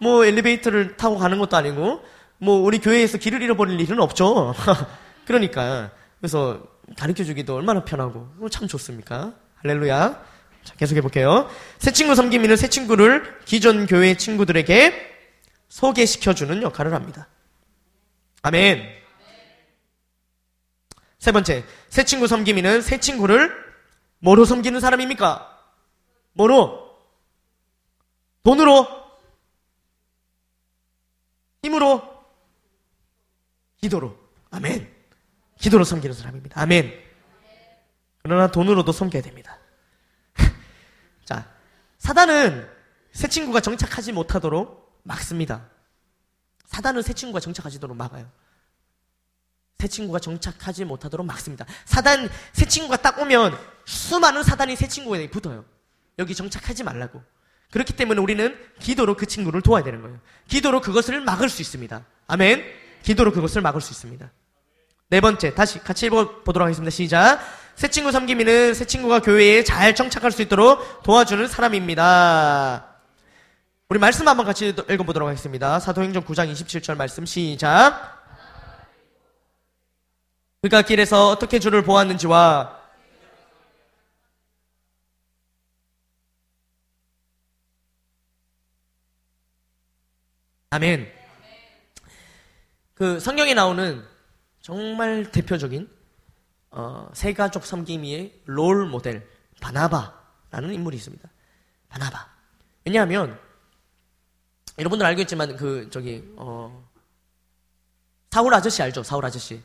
뭐 엘리베이터를 타고 가는 것도 아니고 뭐 우리 교회에서 길을 잃어버릴 일은 없죠. 그러니까 그래서 가르쳐 주기도 얼마나 편하고 뭐참 좋습니까? 할렐루야. 자, 계속 해 볼게요. 새 친구 섬김이는 새 친구를 기존 교회 친구들에게 소개시켜 주는 역할을 합니다. 아멘. 세 번째, 새 친구 섬김이는 새 친구를 뭐로 섬기는 사람입니까? 뭐로? 돈으로? 힘으로? 기도로. 아멘. 기도로 섬기는 사람입니다. 아멘. 그러나 돈으로도 섬겨야 됩니다. 자, 사단은 새 친구가 정착하지 못하도록 막습니다. 사단은 새 친구가 정착하지도록 막아요. 새 친구가 정착하지 못하도록 막습니다. 사단, 새 친구가 딱 오면 수많은 사단이 새 친구에 붙어요. 여기 정착하지 말라고. 그렇기 때문에 우리는 기도로 그 친구를 도와야 되는 거예요. 기도로 그것을 막을 수 있습니다. 아멘. 기도로 그것을 막을 수 있습니다. 네 번째, 다시 같이 읽어보도록 하겠습니다. 시작. 새 친구 섬김이는 새 친구가 교회에 잘 정착할 수 있도록 도와주는 사람입니다. 우리 말씀 한번 같이 읽어보도록 하겠습니다. 사도행전 9장 27절 말씀 시작. 그가 길에서 어떻게 주를 보았는지와 아멘. 그 성경에 나오는 정말 대표적인 어, 세가족 섬김이의 롤 모델 바나바라는 인물이 있습니다. 바나바. 왜냐하면 여러분들 알겠지만 그 저기 어 사울 아저씨 알죠? 사울 아저씨.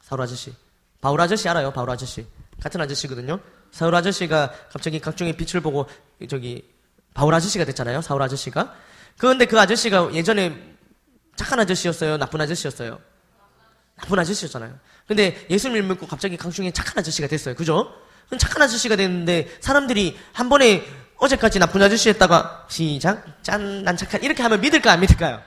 사울 아저씨. 바울 아저씨 알아요? 바울 아저씨. 같은 아저씨거든요. 사울 아저씨가 갑자기 각종의 빛을 보고 저기 바울 아저씨가 됐잖아요. 사울 아저씨가. 그런데 그 아저씨가 예전에 착한 아저씨였어요? 나쁜 아저씨였어요? 나쁜 아저씨였잖아요. 근데 예수님을 믿고 갑자기 강중에 착한 아저씨가 됐어요. 그죠? 착한 아저씨가 됐는데 사람들이 한 번에 어제까지 나쁜 아저씨였다가 시작 짠 난 착한 이렇게 하면 믿을까 안 믿을까요?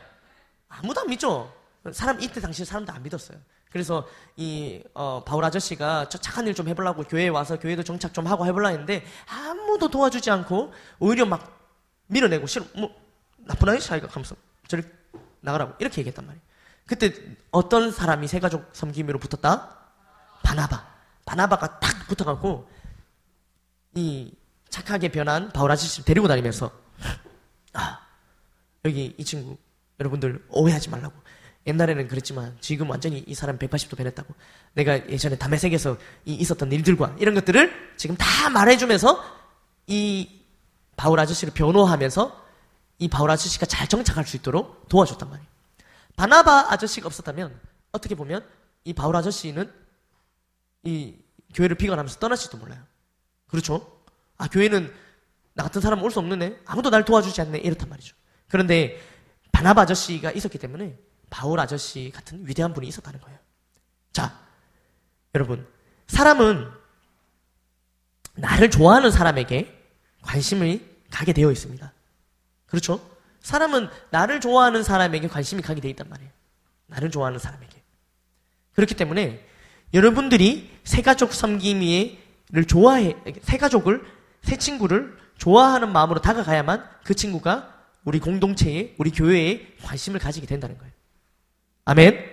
아무도 안 믿죠. 사람 이때 당시 사람도 안 믿었어요. 그래서 이 어, 바울 아저씨가 저 착한 일 좀 해보려고 교회에 와서 교회도 정착 좀 하고 해보려 했는데 아무도 도와주지 않고 오히려 막 밀어내고 싫어 뭐 나쁜 아저씨 아이가 하면서 저리 나가라고 이렇게 얘기했단 말이에요. 그때 어떤 사람이 세가족 섬김으로 붙었다? 바나바. 바나바가 딱 붙어갖고 이 착하게 변한 바울 아저씨 데리고 다니면서 아 여기 이 친구 여러분들 오해하지 말라고 옛날에는 그랬지만 지금 완전히 이 사람 180도 변했다고 내가 예전에 담에색에서 있었던 일들과 이런 것들을 지금 다 말해주면서 이 바울 아저씨를 변호하면서 이 바울 아저씨가 잘 정착할 수 있도록 도와줬단 말이에요. 바나바 아저씨가 없었다면 어떻게 보면 이 바울 아저씨는 이 교회를 비관하면서 떠났지도 몰라요. 그렇죠? 아 교회는 나 같은 사람 올 수 없는 애 아무도 날 도와주지 않네 이렇단 말이죠. 그런데 바나바 아저씨가 있었기 때문에 바울 아저씨 같은 위대한 분이 있었다는 거예요. 자, 여러분 사람은 나를 좋아하는 사람에게 관심을 가게 되어 있습니다. 그렇죠? 사람은 나를 좋아하는 사람에게 관심이 가게 돼 있단 말이에요. 나를 좋아하는 사람에게. 그렇기 때문에 여러분들이 새가족 섬김이를 좋아해, 새가족을, 새 친구를 좋아하는 마음으로 다가가야만 그 친구가 우리 공동체에, 우리 교회에 관심을 가지게 된다는 거예요. 아멘?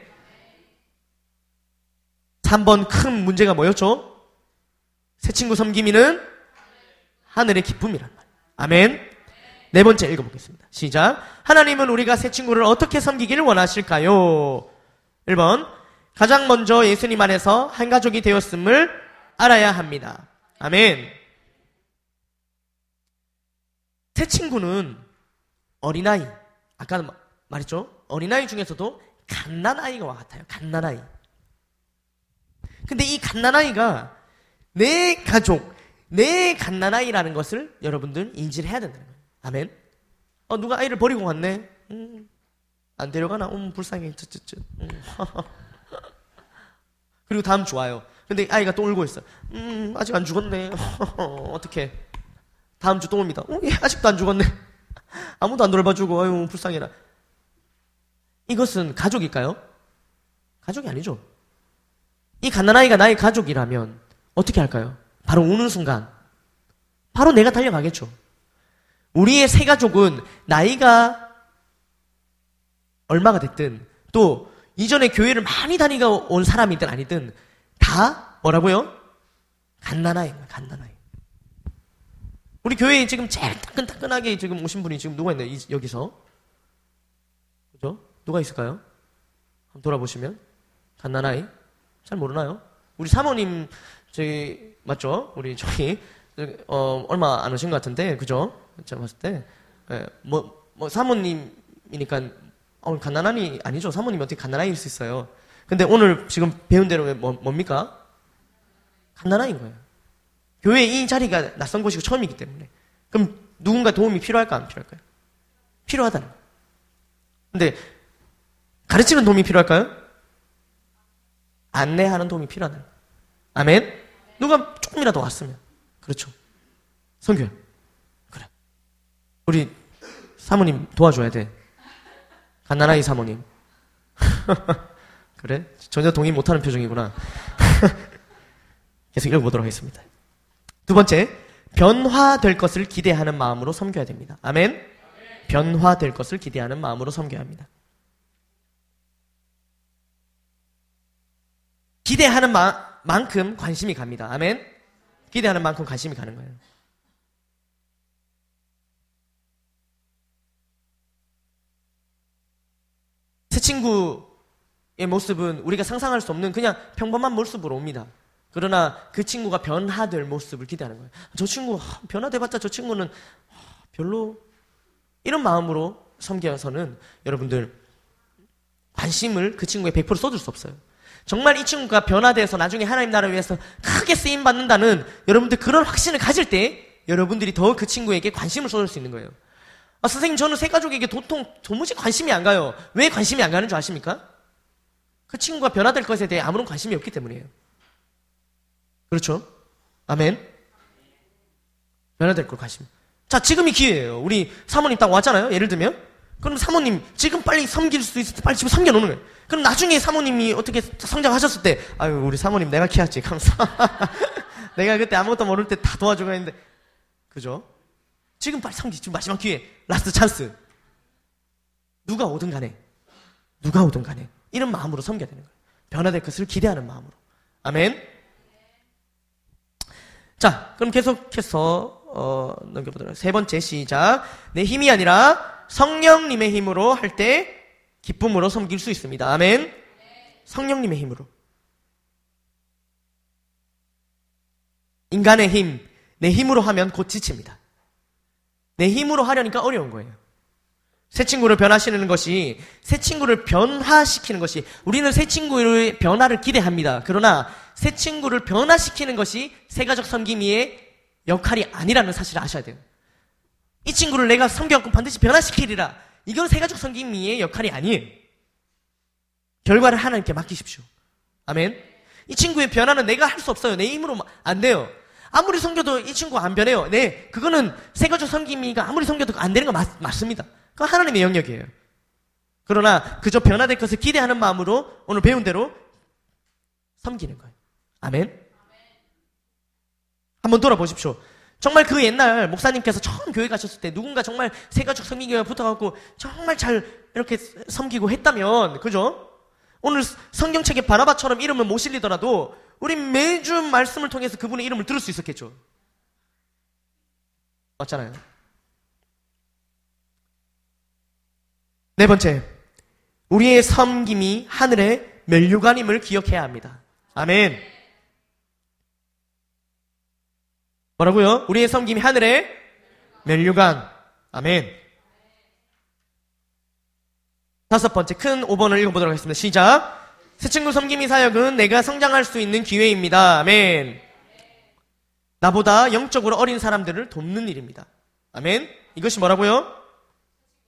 3번 큰 문제가 뭐였죠? 새 친구 섬김이는 하늘의 기쁨이란 말이에요. 아멘? 네 번째 읽어보겠습니다. 시작. 하나님은 우리가 새 친구를 어떻게 섬기기를 원하실까요? 1번. 가장 먼저 예수님 안에서 한 가족이 되었음을 알아야 합니다. 아멘. 새 친구는 어린아이. 아까 말했죠? 어린아이 중에서도 갓난아이와 같아요. 갓난아이. 근데 이 갓난아이가 내 가족, 내 갓난아이라는 것을 여러분들 인지를 해야 된다는 거예요. 아멘. 어, 누가 아이를 버리고 갔네? 음, 안 데려가나? 음, 불쌍해. 쯧쯧쯧. 음. 그리고 다음 좋아요. 근데 아이가 또 울고 있어. 음, 아직 안 죽었네. 어떻게? 다음 주 또 옵니다. 어, 얘 아직도 안 죽었네. 아무도 안 돌봐주고, 아유, 불쌍해라. 이것은 가족일까요? 가족이 아니죠. 이 갓난아이가 나의 가족이라면 어떻게 할까요? 바로 우는 순간, 바로 내가 달려가겠죠. 우리의 새 가족은 나이가 얼마가 됐든 또 이전에 교회를 많이 다니가 온 사람이든 아니든 다 뭐라고요? 갓난아이인 갓난아이. 우리 교회에 지금 제일 따끈따끈하게 지금 오신 분이 지금 누가 있나요? 여기서. 그죠? 누가 있을까요? 한번 돌아보시면. 갓난아이. 잘 모르나요? 우리 사모님, 저기, 맞죠? 우리 저기, 어, 얼마 안 오신 것 같은데, 그죠? 제가 봤을 때, 예, 뭐, 뭐, 사모님이니까, 어, 갓난아이 아니죠. 사모님이 어떻게 갓난아이일 수 있어요. 근데 오늘 지금 배운 대로 뭐, 뭡니까? 갓난아이인 거예요. 교회 이 자리가 낯선 곳이고 처음이기 때문에. 그럼 누군가 도움이 필요할까, 안 필요할까요? 필요하다는 거예요. 근데, 가르치는 도움이 필요할까요? 안내하는 도움이 필요하다는 거예요. 아멘? 누가 조금이라도 왔으면. 그렇죠. 성교야. 우리 사모님 도와줘야 돼. 갓나라이 사모님. 그래? 전혀 동의 못하는 표정이구나. 계속 읽어보도록 하겠습니다. 두 번째, 변화될 것을 기대하는 마음으로 섬겨야 됩니다. 아멘. 변화될 것을 기대하는 마음으로 섬겨야 합니다. 기대하는 마, 만큼 관심이 갑니다. 아멘. 기대하는 만큼 관심이 가는 거예요. 새 친구의 모습은 우리가 상상할 수 없는 그냥 평범한 모습으로 옵니다. 그러나 그 친구가 변화될 모습을 기대하는 거예요. 저 친구 변화돼봤자 저 친구는 별로 이런 마음으로 섬겨서는 여러분들 관심을 그 친구에 100% 쏟을 수 없어요. 정말 이 친구가 변화돼서 나중에 하나님 나라를 위해서 크게 쓰임 받는다는 여러분들 그런 확신을 가질 때 여러분들이 더 그 친구에게 관심을 쏟을 수 있는 거예요. 아, 선생님 저는 새 가족에게 도통 도무지 관심이 안 가요. 왜 관심이 안 가는 줄 아십니까? 그 친구가 변화될 것에 대해 아무런 관심이 없기 때문이에요. 그렇죠? 아멘. 변화될 걸 관심. 자, 지금이 기회예요. 우리 사모님 딱 왔잖아요. 예를 들면. 그럼 사모님 지금 빨리 섬길 수 있을 때 빨리 집에 섬겨놓는 거예요. 그럼 나중에 사모님이 어떻게 성장하셨을 때, 아유, 우리 사모님 내가 키웠지. 감사. 내가 그때 아무것도 모를 때 다 도와주고 했는데. 그죠? 지금 빨리 섬기, 지금 마지막 기회. last chance. 누가 오든 간에. 누가 오든 간에. 이런 마음으로 섬겨야 되는 거예요. 변화될 것을 기대하는 마음으로. 아멘. 자, 그럼 계속해서 어, 넘겨보도록 세 번째 시작. 내 힘이 아니라 성령님의 힘으로 할 때 기쁨으로 섬길 수 있습니다. 아멘. 성령님의 힘으로. 인간의 힘, 내 힘으로 하면 곧 지칩니다. 내 힘으로 하려니까 어려운 거예요. 새 친구를 변화시키는 것이, 새 친구를 변화시키는 것이, 우리는 새 친구의 변화를 기대합니다. 그러나 새 친구를 변화시키는 것이 새가족 섬김이의 역할이 아니라는 사실을 아셔야 돼요. 이 친구를 내가 섬겨갖고 반드시 변화시키리라. 이건 새가족 섬김이의 역할이 아니에요. 결과를 하나님께 맡기십시오. 아멘. 이 친구의 변화는 내가 할 수 없어요. 내 힘으로 안 돼요. 아무리 섬겨도 이 친구가 안 변해요. 네, 그거는 새가족 섬김이가 아무리 섬겨도 안 되는 거 맞, 맞습니다. 그건 하나님의 영역이에요. 그러나 그저 변화될 것을 기대하는 마음으로 오늘 배운 대로 섬기는 거예요. 아멘. 한번 돌아보십시오. 정말 그 옛날 목사님께서 처음 교회 가셨을 때 누군가 정말 세가족 섬기교회 붙어갖고 정말 잘 이렇게 섬기고 했다면, 그죠? 오늘 성경책에 바나바처럼 이름을 못 실리더라도 우리 매주 말씀을 통해서 그분의 이름을 들을 수 있었겠죠. 맞잖아요. 네 번째, 우리의 섬김이 하늘의 멸류관임을 기억해야 합니다. 아멘. 뭐라고요? 우리의 섬김이 하늘의 멸류관. 아멘. 다섯 번째 큰 5번을 읽어보도록 하겠습니다. 시작. 새 친구 섬김이 사역은 내가 성장할 수 있는 기회입니다. 아멘. 나보다 영적으로 어린 사람들을 돕는 일입니다. 아멘. 이것이 뭐라고요?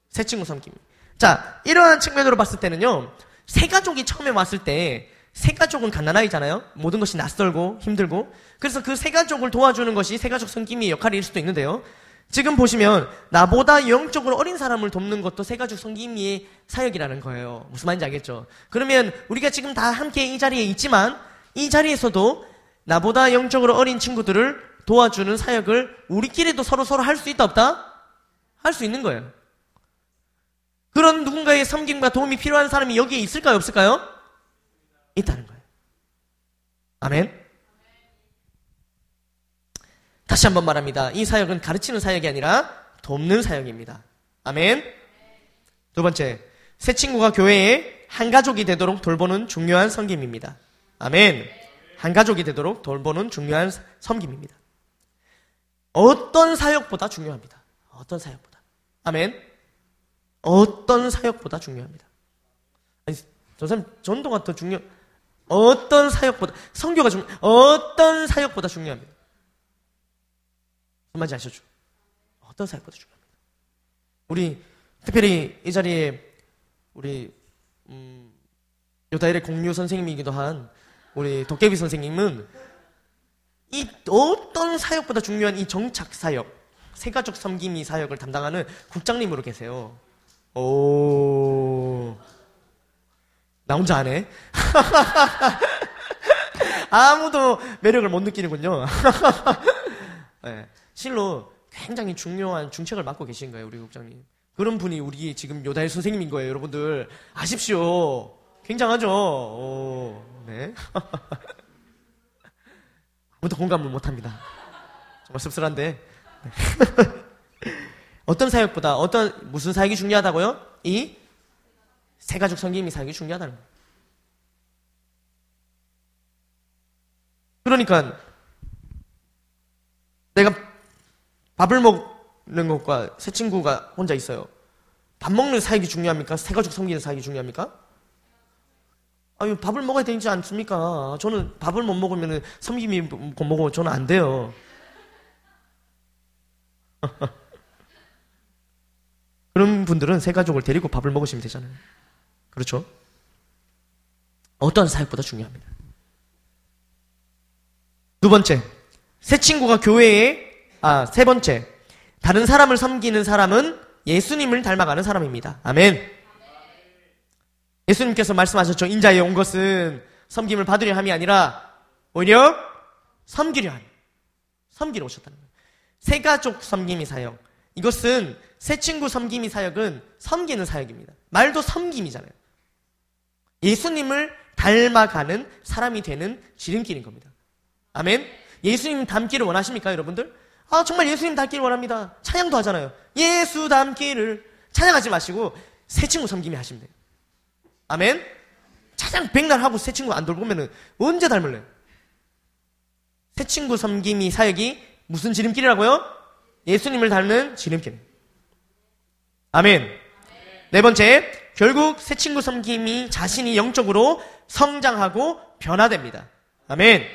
새 친구 섬김. 자, 이러한 측면으로 봤을 때는요, 새 가족이 처음에 왔을 때, 새 가족은 갓난아이잖아요? 모든 것이 낯설고 힘들고. 그래서 그 새 가족을 도와주는 것이 새 가족 성김의 역할일 수도 있는데요. 지금 보시면, 나보다 영적으로 어린 사람을 돕는 것도 새 가족 성김의 사역이라는 거예요. 무슨 말인지 알겠죠? 그러면 우리가 지금 다 함께 이 자리에 있지만, 이 자리에서도 나보다 영적으로 어린 친구들을 도와주는 사역을 우리끼리도 서로 서로 할 수 있다 없다? 할 수 있는 거예요. 그런 누군가의 섬김과 도움이 필요한 사람이 여기에 있을까요? 없을까요? 있다는 거예요. 아멘. 다시 한번 말합니다. 이 사역은 가르치는 사역이 아니라 돕는 사역입니다. 아멘. 두 번째, 새 친구가 교회에 한 가족이 되도록 돌보는 중요한 섬김입니다. 아멘. 한 가족이 되도록 돌보는 중요한 섬김입니다. 어떤 사역보다 중요합니다. 어떤 사역보다. 아멘. 어떤 사역보다 중요합니다. 아니, 저 사람 전도가 더 중요, 어떤 사역보다, 성교가 중, 어떤 사역보다 중요합니다. 말인지 아시죠? 어떤 사역보다 중요합니다. 우리, 특별히 이 자리에, 우리, 음, 요다일의 공유 선생님이기도 한 우리 도깨비 선생님은 이 어떤 사역보다 중요한 이 정착 사역, 세가족 섬김이 사역을 담당하는 국장님으로 계세요. 오. 나 혼자 안 해? 아무도 매력을 못 느끼는군요. 네, 실로 굉장히 중요한 중책을 맡고 계신 거예요, 우리 국장님. 그런 분이 우리 지금 요다일 선생님인 거예요, 여러분들. 아십시오. 굉장하죠? 오, 네. 아무도 공감을 못 합니다. 정말 씁쓸한데. 네. 어떤 사역보다 어떤 무슨 사역이 중요하다고요? 이 세가족 성김이 사역이 중요하다는 거예요. 그러니까 내가 밥을 먹는 것과 새 친구가 혼자 있어요. 밥 먹는 사역이 중요합니까? 세가족 섬기는 사역이 중요합니까? 아유, 밥을 먹어야 되지 않습니까? 저는 밥을 못 먹으면 섬김이 못 먹으면 저는 안 돼요. 그런 분들은 세 가족을 데리고 밥을 먹으시면 되잖아요. 그렇죠? 어떤 사역보다 중요합니다. 두 번째, 새 친구가 교회에, 아, 세 번째, 다른 사람을 섬기는 사람은 예수님을 닮아가는 사람입니다. 아멘. 예수님께서 말씀하셨죠. 인자에 온 것은 섬김을 받으려 함이 아니라 오히려 섬기려 함. 섬기러 오셨다는 거예요. 세 가족 섬김이 사역. 이것은 새 친구 섬김이 사역은 섬기는 사역입니다. 말도 섬김이잖아요. 예수님을 닮아가는 사람이 되는 지름길인 겁니다. 아멘. 예수님 닮기를 원하십니까, 여러분들? 아, 정말 예수님 닮기를 원합니다. 찬양도 하잖아요. 예수 닮기를 찬양하지 마시고 새 친구 섬김이 하시면 돼요. 아멘. 찬양 백날 하고 새 친구 안 돌보면은 언제 닮을래? 새 친구 섬김이 사역이 무슨 지름길이라고요? 예수님을 닮는 지름길. 아멘. 네 번째, 결국 새 친구 섬김이 자신이 영적으로 성장하고 변화됩니다. 아멘.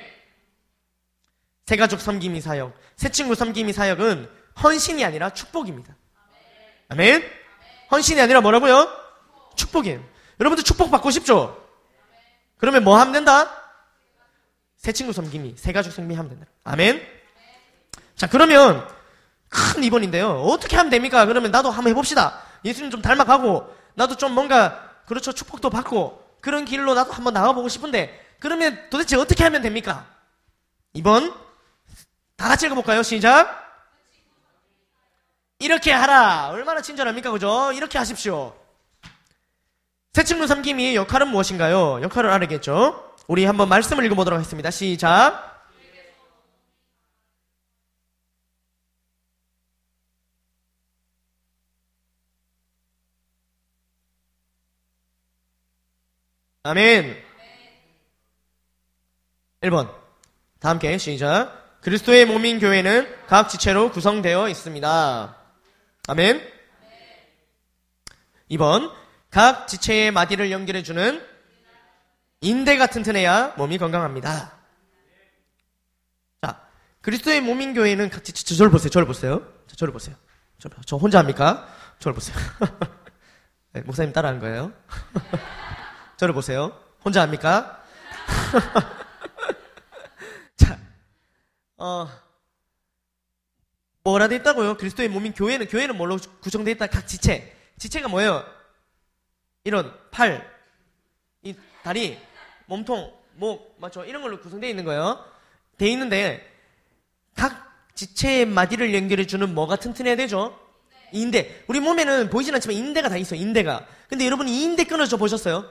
새 가족 섬김이 사역, 새 친구 섬김이 사역은 헌신이 아니라 축복입니다. 아멘. 헌신이 아니라 뭐라고요? 축복이에요. 여러분들 축복 받고 싶죠? 그러면 뭐 하면 된다? 새 친구 섬김이, 새 가족 섬김이 하면 된다. 아멘. 자, 그러면 큰 입원인데요. 어떻게 하면 됩니까? 그러면 나도 한번 해봅시다. 예수님 좀 닮아가고, 나도 좀 뭔가, 그렇죠. 축복도 받고, 그런 길로 나도 한번 나가보고 싶은데, 그러면 도대체 어떻게 하면 됩니까? 2번. 다 같이 읽어볼까요? 시작. 이렇게 하라. 얼마나 친절합니까? 그죠? 이렇게 하십시오. 새친구 섬김이 역할은 무엇인가요? 역할을 알아야겠죠? 우리 한번 말씀을 읽어보도록 하겠습니다. 시작. 아멘. 1번. 다 함께 시작. 그리스도의 몸인 교회는 각 지체로 구성되어 있습니다. 아멘. 2번. 각 지체의 마디를 연결해주는 인대 같은 튼해야 몸이 건강합니다. 자, 그리스도의 몸인 교회는 각 지체, 저를 보세요. 저를 보세요. 자, 저를 보세요. 저, 저 혼자 합니까? 저를 보세요. 네, 목사님 따라하는 거예요. 저를 보세요. 혼자 합니까? 자, 어, 뭐라 돼 있다고요? 그리스도의 몸인 교회는, 교회는 뭘로 구성되어 있다? 각 지체. 지체가 뭐예요? 이런 팔, 이 다리, 몸통, 목, 맞죠? 이런 걸로 구성되어 있는 거예요. 돼 있는데, 각 지체의 마디를 연결해 주는 뭐가 튼튼해야 되죠? 인대. 우리 몸에는 보이진 않지만 인대가 다 있어요, 인대가. 근데 여러분이 이 인대 끊어져 보셨어요?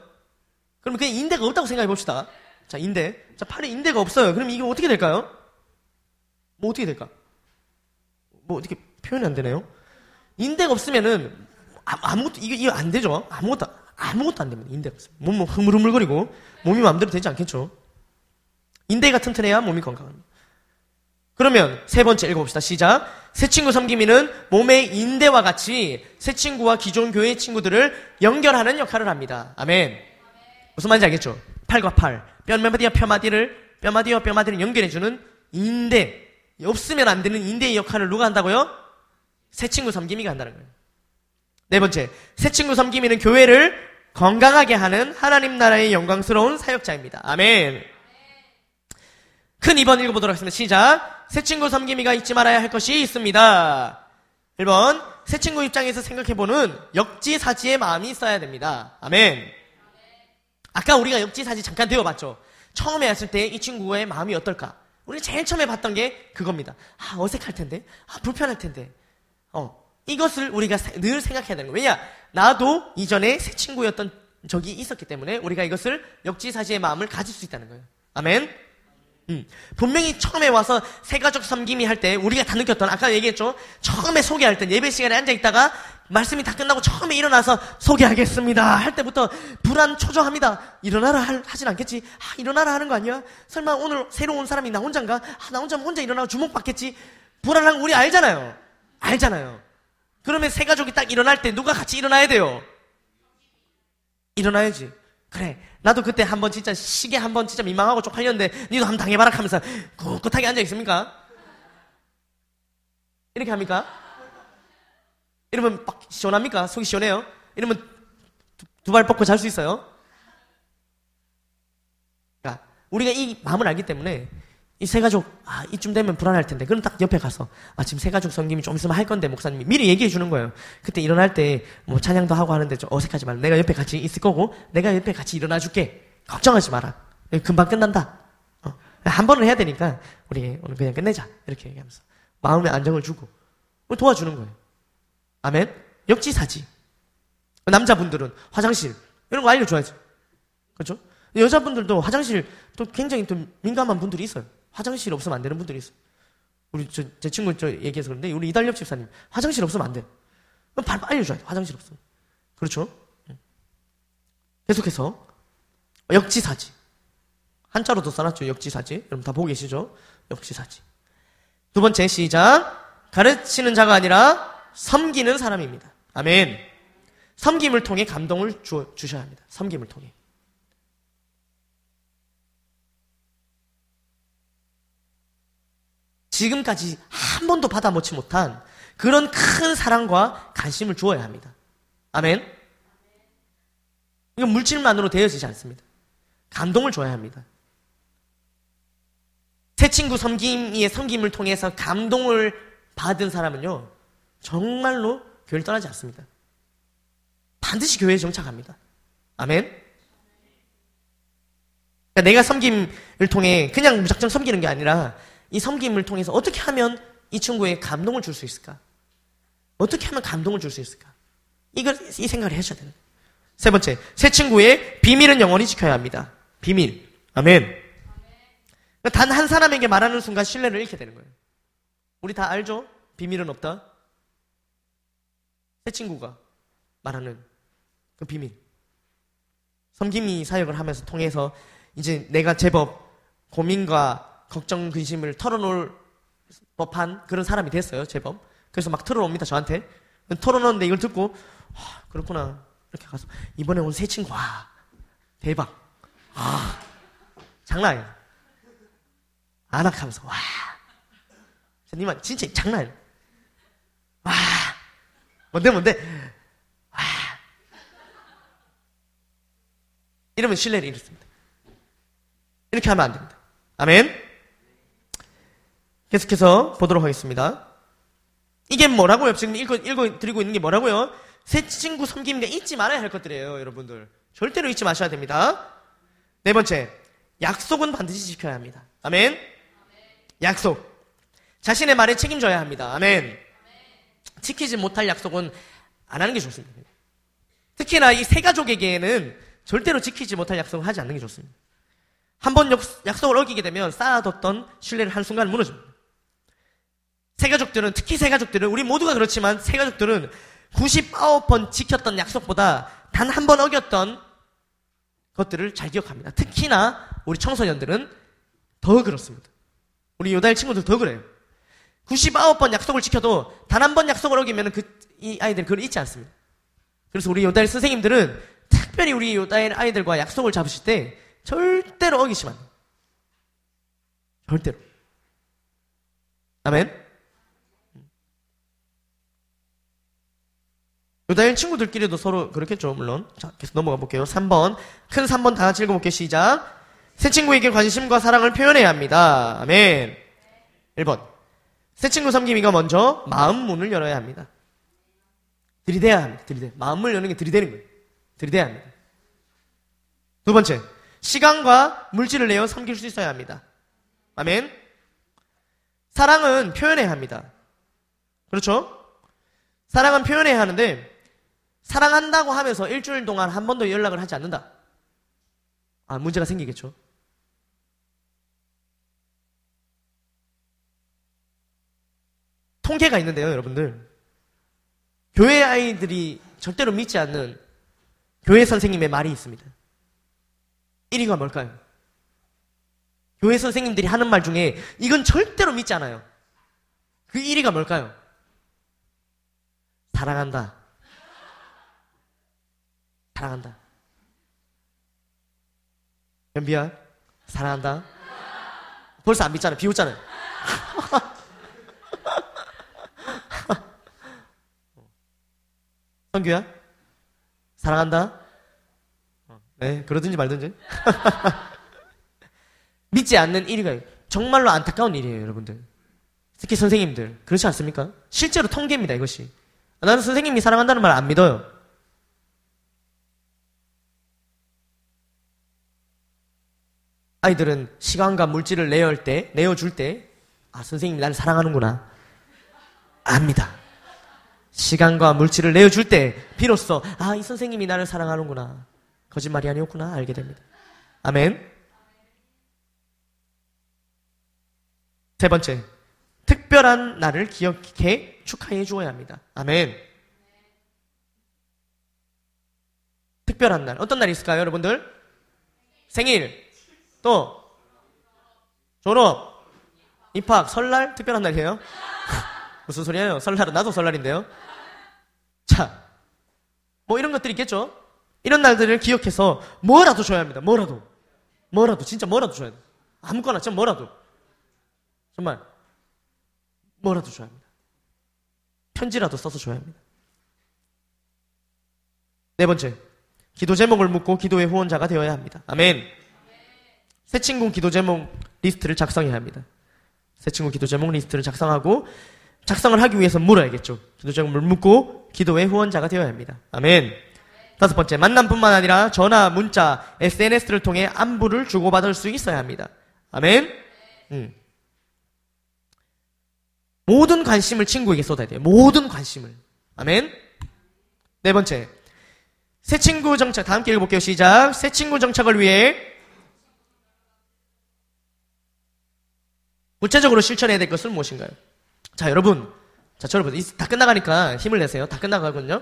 그럼 그냥 인대가 없다고 생각해 봅시다. 자, 인대. 자, 팔에 인대가 없어요. 그럼 이게 어떻게 될까요? 뭐 어떻게 될까? 뭐 어떻게 표현이 안 되네요? 인대가 없으면은 아, 무것도 이게, 이거 안 되죠? 아무것도, 아무것도 안 됩니다. 인대가 없으면. 몸 흐물흐물거리고 몸이 마음대로 되지 않겠죠? 인대가 튼튼해야 몸이 건강합니다. 그러면 세 번째 읽어봅시다. 시작. 새 친구 섬김이는 몸의 인대와 같이 새 친구와 기존 교회 친구들을 연결하는 역할을 합니다. 아멘. 무슨 말인지 알겠죠? 팔과 팔, 뼈마디와 뼈마디를, 뼈마디와 뼈마디를 연결해주는 인대. 없으면 안 되는 인대의 역할을 누가 한다고요? 새 친구 섬김이가 한다는 거예요. 네 번째, 새 친구 섬김이는 교회를 건강하게 하는 하나님 나라의 영광스러운 사역자입니다. 아멘. 큰 2번 읽어보도록 하겠습니다. 시작. 새 친구 섬김이가 잊지 말아야 할 것이 있습니다. 1번, 새 친구 입장에서 생각해보는 역지사지의 마음이 있어야 됩니다. 아멘. 아까 우리가 역지사지 잠깐 배워봤죠. 처음에 왔을 때 이 친구의 마음이 어떨까? 우리 제일 처음에 봤던 게 그겁니다. 아, 어색할 텐데. 아, 불편할 텐데. 어, 이것을 우리가 늘 생각해야 되는 거예요. 왜냐? 나도 이전에 새 친구였던 적이 있었기 때문에 우리가 이것을 역지사지의 마음을 가질 수 있다는 거예요. 아멘? 음. 분명히 처음에 와서 세가족 섬김이 할 때 우리가 다 느꼈던 아까 얘기했죠. 처음에 소개할 때 예배 시간에 앉아 있다가 말씀이 다 끝나고 처음에 일어나서 소개하겠습니다 할 때부터 불안 초조합니다. 일어나라 할, 하진 않겠지. 아 일어나라 하는 거 아니야? 설마 오늘 새로 운 사람이 나 혼자인가? 아, 나 혼자 혼자 일어나고 주목받겠지. 불안한 거 우리 알잖아요. 알잖아요. 그러면 세 가족이 딱 일어날 때 누가 같이 일어나야 돼요? 일어나야지. 그래. 나도 그때 한 번 진짜 시계 한 번 진짜 민망하고 쪽팔렸는데 니도 한번 당해봐라 하면서 꿋꿋하게 앉아 있습니까? 이렇게 합니까? 이러면 막 시원합니까? 속이 시원해요? 이러면 두 발 뻗고 잘 수 있어요? 그러니까 우리가 이 마음을 알기 때문에 이 세 가족 아 이쯤 되면 불안할 텐데 그럼 딱 옆에 가서 아 지금 세 가족 성김이 좀 있으면 할 건데 목사님이 미리 얘기해 주는 거예요. 그때 일어날 때 뭐 찬양도 하고 하는데 좀 어색하지 말고 내가 옆에 같이 있을 거고 내가 옆에 같이 일어나 줄게. 걱정하지 마라. 금방 끝난다. 어. 한 번은 해야 되니까 우리 오늘 그냥 끝내자 이렇게 얘기하면서 마음의 안정을 주고 도와주는 거예요. 아멘. 역지사지. 남자분들은 화장실 이런 거 알려줘야지. 그렇죠? 여자분들도 화장실 또 굉장히 또 민감한 분들이 있어요. 화장실 없으면 안 되는 분들이 있어요. 우리 저, 제 친구 저 얘기해서 그런데 우리 이달엽 집사님 화장실 없으면 안 돼. 그럼 알려줘야 돼. 화장실 없으면. 그렇죠? 계속해서 역지사지. 한자로 도 써놨죠. 역지사지. 여러분 다 보고 계시죠? 역지사지. 두 번째 시작. 가르치는 자가 아니라 섬기는 사람입니다. 아멘. 섬김을 통해 감동을 주, 주셔야 합니다. 섬김을 통해. 지금까지 한 번도 받아먹지 못한 그런 큰 사랑과 관심을 주어야 합니다. 아멘. 이건 물질만으로 되어지지 않습니다. 감동을 줘야 합니다. 새 친구 섬김이의 섬김을 통해서 감동을 받은 사람은요, 정말로 교회를 떠나지 않습니다. 반드시 교회에 정착합니다. 아멘. 그러니까 내가 섬김을 통해 그냥 무작정 섬기는 게 아니라 이 섬김을 통해서 어떻게 하면 이 친구에 감동을 줄 수 있을까? 어떻게 하면 감동을 줄 수 있을까? 이걸 이 생각을 해셔야 됩니다. 세 번째, 새 친구의 비밀은 영원히 지켜야 합니다. 비밀. 아멘. 그러니까 단한 사람에게 말하는 순간 신뢰를 잃게 되는 거예요. 우리 다 알죠? 비밀은 없다. 새 친구가 말하는 그 비밀. 섬김이 사역을 하면서 통해서 이제 내가 제법 고민과 걱정, 근심을 털어놓을 법한 그런 사람이 됐어요, 제법. 그래서 막 털어놓습니다, 저한테. 털어놓는데 이걸 듣고, 아, 그렇구나. 이렇게 가서, 이번에 온 새 친구, 와, 대박. 아, 장난 아니야. 안악하면서, 와. 님아, 진짜 장난 아니야. 와. 뭔데, 뭔데? 와. 이러면 신뢰를 잃습니다. 이렇게 하면 안 됩니다. 아멘. 계속해서 보도록 하겠습니다. 이게 뭐라고요? 지금 읽고, 읽고 드리고 있는 게 뭐라고요? 새 친구 섬김과 잊지 말아야 할 것들이에요, 여러분들. 절대로 잊지 마셔야 됩니다. 네 번째, 약속은 반드시 지켜야 합니다. 아멘. 약속. 자신의 말에 책임져야 합니다. 아멘. 지키지 못할 약속은 안 하는 게 좋습니다. 특히나 이 세 가족에게는 절대로 지키지 못할 약속을 하지 않는 게 좋습니다. 한 번 약속을 어기게 되면 쌓아뒀던 신뢰를 한순간 무너집니다. 세 가족들은, 특히 세 가족들은, 우리 모두가 그렇지만 세 가족들은 99번 지켰던 약속보다 단 한 번 어겼던 것들을 잘 기억합니다. 특히나 우리 청소년들은 더 그렇습니다. 우리 요다일 친구들 더 그래요. 99번 약속을 지켜도 단 한 번 약속을 어기면 그, 이 아이들 그걸 잊지 않습니다. 그래서 우리 요다일 선생님들은 특별히 우리 요다일 아이들과 약속을 잡으실 때 절대로 어기시면 안 돼요. 절대로. 아멘? 요다일 친구들끼리도 서로 그렇겠죠, 물론. 자, 계속 넘어가 볼게요. 3번. 큰 3번 다 같이 읽어볼게요. 시작. 새 친구에게 관심과 사랑을 표현해야 합니다. 아멘. 1번. 새 친구 섬김이가 먼저 마음 문을 열어야 합니다. 들이대야 합니다. 들이대. 마음을 여는 게 들이대는 거예요. 들이대야 합니다. 두 번째, 시간과 물질을 내어 섬길 수 있어야 합니다. 아멘. 사랑은 표현해야 합니다. 그렇죠? 사랑은 표현해야 하는데 사랑한다고 하면서 일주일 동안 한 번도 연락을 하지 않는다. 아, 문제가 생기겠죠. 통계가 있는데요, 여러분들. 교회 아이들이 절대로 믿지 않는 교회 선생님의 말이 있습니다. 1위가 뭘까요? 교회 선생님들이 하는 말 중에 이건 절대로 믿지 않아요. 그 1위가 뭘까요? 사랑한다. 사랑한다. 연비야, 사랑한다. 벌써 안 믿잖아. 비웃잖아. 성규야, 사랑한다. 네, 그러든지 말든지. 믿지 않는 일이가 정말로 안타까운 일이에요, 여러분들. 특히 선생님들. 그렇지 않습니까? 실제로 통계입니다, 이것이. 나는 선생님이 사랑한다는 말 안 믿어요. 아이들은 시간과 물질을 내어줄 때, 내어줄 때, 아, 선생님이 나를 사랑하는구나. 압니다. 시간과 물질을 내어줄 때, 비로소, 아, 이 선생님이 나를 사랑하는구나. 거짓말이 아니었구나. 알게 됩니다. 아멘. 세 번째, 특별한 날을 기억해 축하해 주어야 합니다. 아멘. 특별한 날. 어떤 날이 있을까요, 여러분들? 생일, 또, 졸업, 입학, 설날, 특별한 날이에요? 무슨 소리예요? 설날은 나도 설날인데요? 자, 뭐 이런 것들이 있겠죠? 이런 날들을 기억해서 뭐라도 줘야 합니다. 뭐라도. 뭐라도, 진짜 뭐라도 줘야 돼. 아무거나, 진짜 뭐라도. 정말 뭐라도 줘야 합니다. 편지라도 써서 줘야 합니다. 네 번째, 기도 제목을 묻고 기도의 후원자가 되어야 합니다. 아멘. 새 친구 기도 제목 리스트를 작성해야 합니다. 새 친구 기도 제목 리스트를 작성하고 작성을 하기 위해서 물어야겠죠. 기도 제목을 묻고 기도의 후원자가 되어야 합니다. 아멘. 다섯 번째, 만남뿐만 아니라 전화, 문자, SNS를 통해 안부를 주고받을 수 있어야 합니다. 아멘. 음. 모든 관심을 친구에게 쏟아야 돼요. 모든 관심을. 아멘. 네 번째. 새 친구 정착, 다 함께 읽어볼게요. 시작. 새 친구 정착을 위해 구체적으로 실천해야 될 것은 무엇인가요? 자, 여러분. 자, 여러분. 다 끝나가니까 힘을 내세요. 다 끝나가거든요.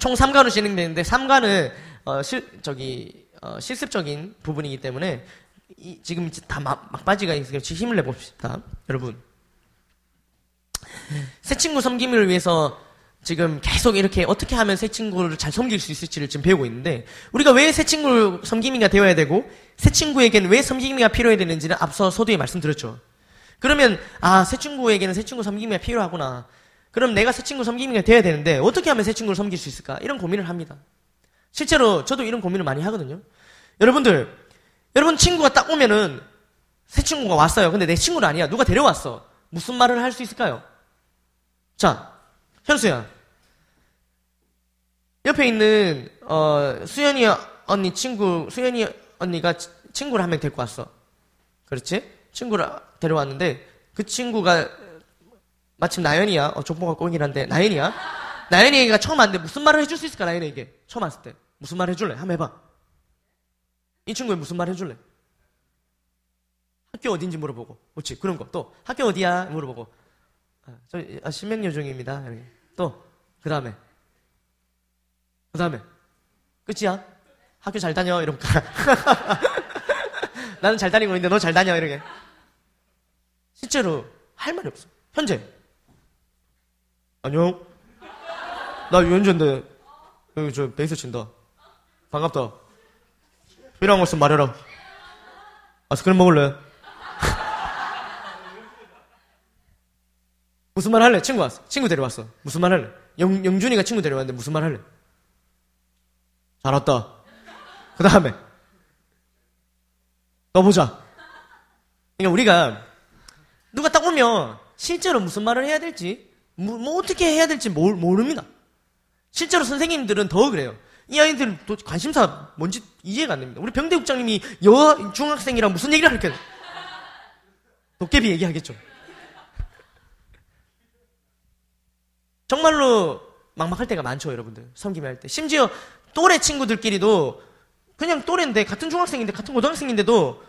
총 3관으로 진행되는데 3관은 어, 실, 저기, 어, 실습적인 부분이기 때문에 이, 지금 다 막, 막바지가 있으니까 힘을 내봅시다. 여러분. 새 친구 섬김을 위해서 지금 계속 이렇게 어떻게 하면 새 친구를 잘 섬길 수 있을지를 지금 배우고 있는데 우리가 왜 새 친구 섬김이가 되어야 되고 새 친구에게는 왜 섬김이가 필요해야 되는지는 앞서 소두에 말씀드렸죠. 그러면 아 새 친구에게는 새 친구 섬김이가 필요하구나. 그럼 내가 새 친구 섬김이가 되어야 되는데 어떻게 하면 새 친구를 섬길 수 있을까? 이런 고민을 합니다. 실제로 저도 이런 고민을 많이 하거든요. 여러분들 여러분 친구가 딱 오면은 새 친구가 왔어요. 근데 내 친구는 아니야. 누가 데려왔어. 무슨 말을 할 수 있을까요? 자, 현수야. 옆에 있는 어, 수연이 언니 친구, 수연이 언니가 친구를 한 명 데리고 왔어. 그렇지? 친구를 데려왔는데 그 친구가 마침 나연이야. 어, 족보가 꽁이란데 나연이야. 나연이가 처음 왔는데 무슨 말을 해줄 수 있을까 나연이에게 처음 왔을 때 무슨 말 해줄래? 한번 해봐. 이 친구에 무슨 말 해줄래? 학교 어딘지 물어보고, 그렇지 그런 거. 또 학교 어디야 물어보고, 아, 저 아, 신명요정입니다. 또, 그 다음에. 그 다음에. 끝이야? 학교 잘 다녀? 이러니까. 나는 잘 다니고 있는데 너 잘 다녀? 이렇게. 실제로 할 말이 없어. 현재. 안녕. 나 유현주인데, 여기 저 베이스 친다. 반갑다. 필요한 거 있으면 말해라. 아스크림 먹을래? 무슨 말 할래? 친구 왔어. 친구 데려왔어. 무슨 말 할래? 영, 영준이가 친구 데려왔는데 무슨 말 할래? 잘 왔다. 그 다음에. 떠보자. 그러니까 우리가 누가 딱 오면 실제로 무슨 말을 해야 될지, 뭐, 뭐 어떻게 해야 될지 모릅니다. 실제로 선생님들은 더 그래요. 이 아이들은 또 관심사 뭔지 이해가 안 됩니다. 우리 병대 국장님이 여 중학생이랑 무슨 얘기를 할까요? 도깨비 얘기하겠죠. 정말로 막막할 때가 많죠, 여러분들. 섬김을 할 때. 심지어 또래 친구들끼리도 그냥 또래인데 같은 중학생인데 같은 고등학생인데도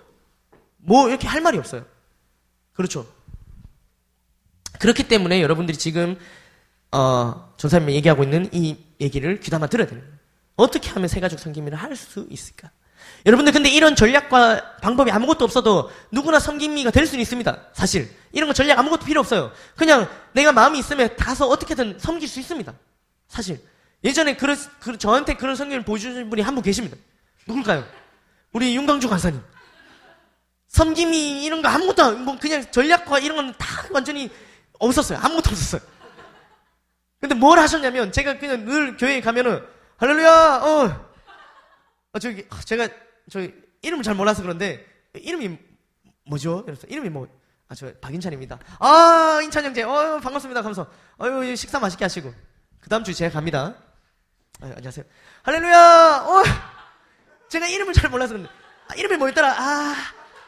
뭐 이렇게 할 말이 없어요. 그렇죠. 그렇기 때문에 여러분들이 지금 어, 전사님이 얘기하고 있는 이 얘기를 귀담아 들어야 되는 거예요. 어떻게 하면 세가족 섬김을 할 수 있을까? 여러분들 근데 이런 전략과 방법이 아무것도 없어도 누구나 섬김이가 될 수는 있습니다. 사실 이런 거 전략 아무것도 필요 없어요. 그냥 내가 마음이 있으면 가서 어떻게든 섬길 수 있습니다. 사실 예전에 그런 그, 저한테 그런 성경을 보여주신 분이 한 분 계십니다. 누굴까요? 우리 윤강주 간사님. 섬김이 이런 거 아무것도 뭐 그냥 전략과 이런 건 다 완전히 없었어요. 아무것도 없었어요. 근데 뭘 하셨냐면 제가 그냥 늘 교회에 가면은 할렐루야 어, 어 저기 아, 제가 저 이름을 잘 몰라서 그런데 이름이 뭐죠? 이래서 이름이 뭐 아, 저 박인찬입니다. 아, 인찬 형제. 어, 반갑습니다. 감사. 어유, 식사 맛있게 하시고. 그 다음 주에 제가 갑니다. 아, 안녕하세요. 할렐루야! 어, 제가 이름을 잘 몰라서 그런데. 아, 이름이 뭐였더라? 아,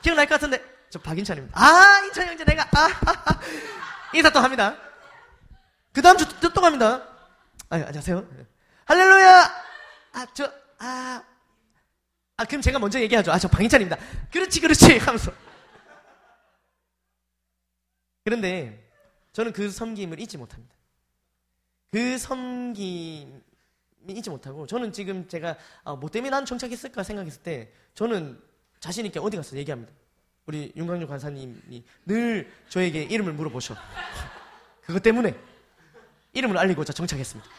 기억날 것 같은데. 저 박인찬입니다. 아, 인찬 형제 내가, 아, 하하. 인사 또 합니다. 그 다음 주 또 갑니다. 아, 안녕하세요. 할렐루야! 아, 저, 아, 아, 그럼 제가 먼저 얘기하죠. 아, 저 방인찬입니다. 그렇지, 그렇지! 하면서. 그런데 저는 그 섬김을 잊지 못합니다. 그 섬김이 잊지 못하고 저는 지금 제가 아, 뭐 때문에 난 정착했을까 생각했을 때 저는 자신 있게 어디 가서 얘기합니다. 우리 윤광주 관사님이 늘 저에게 이름을 물어보셔. 그것 때문에 이름을 알리고자 정착했습니다.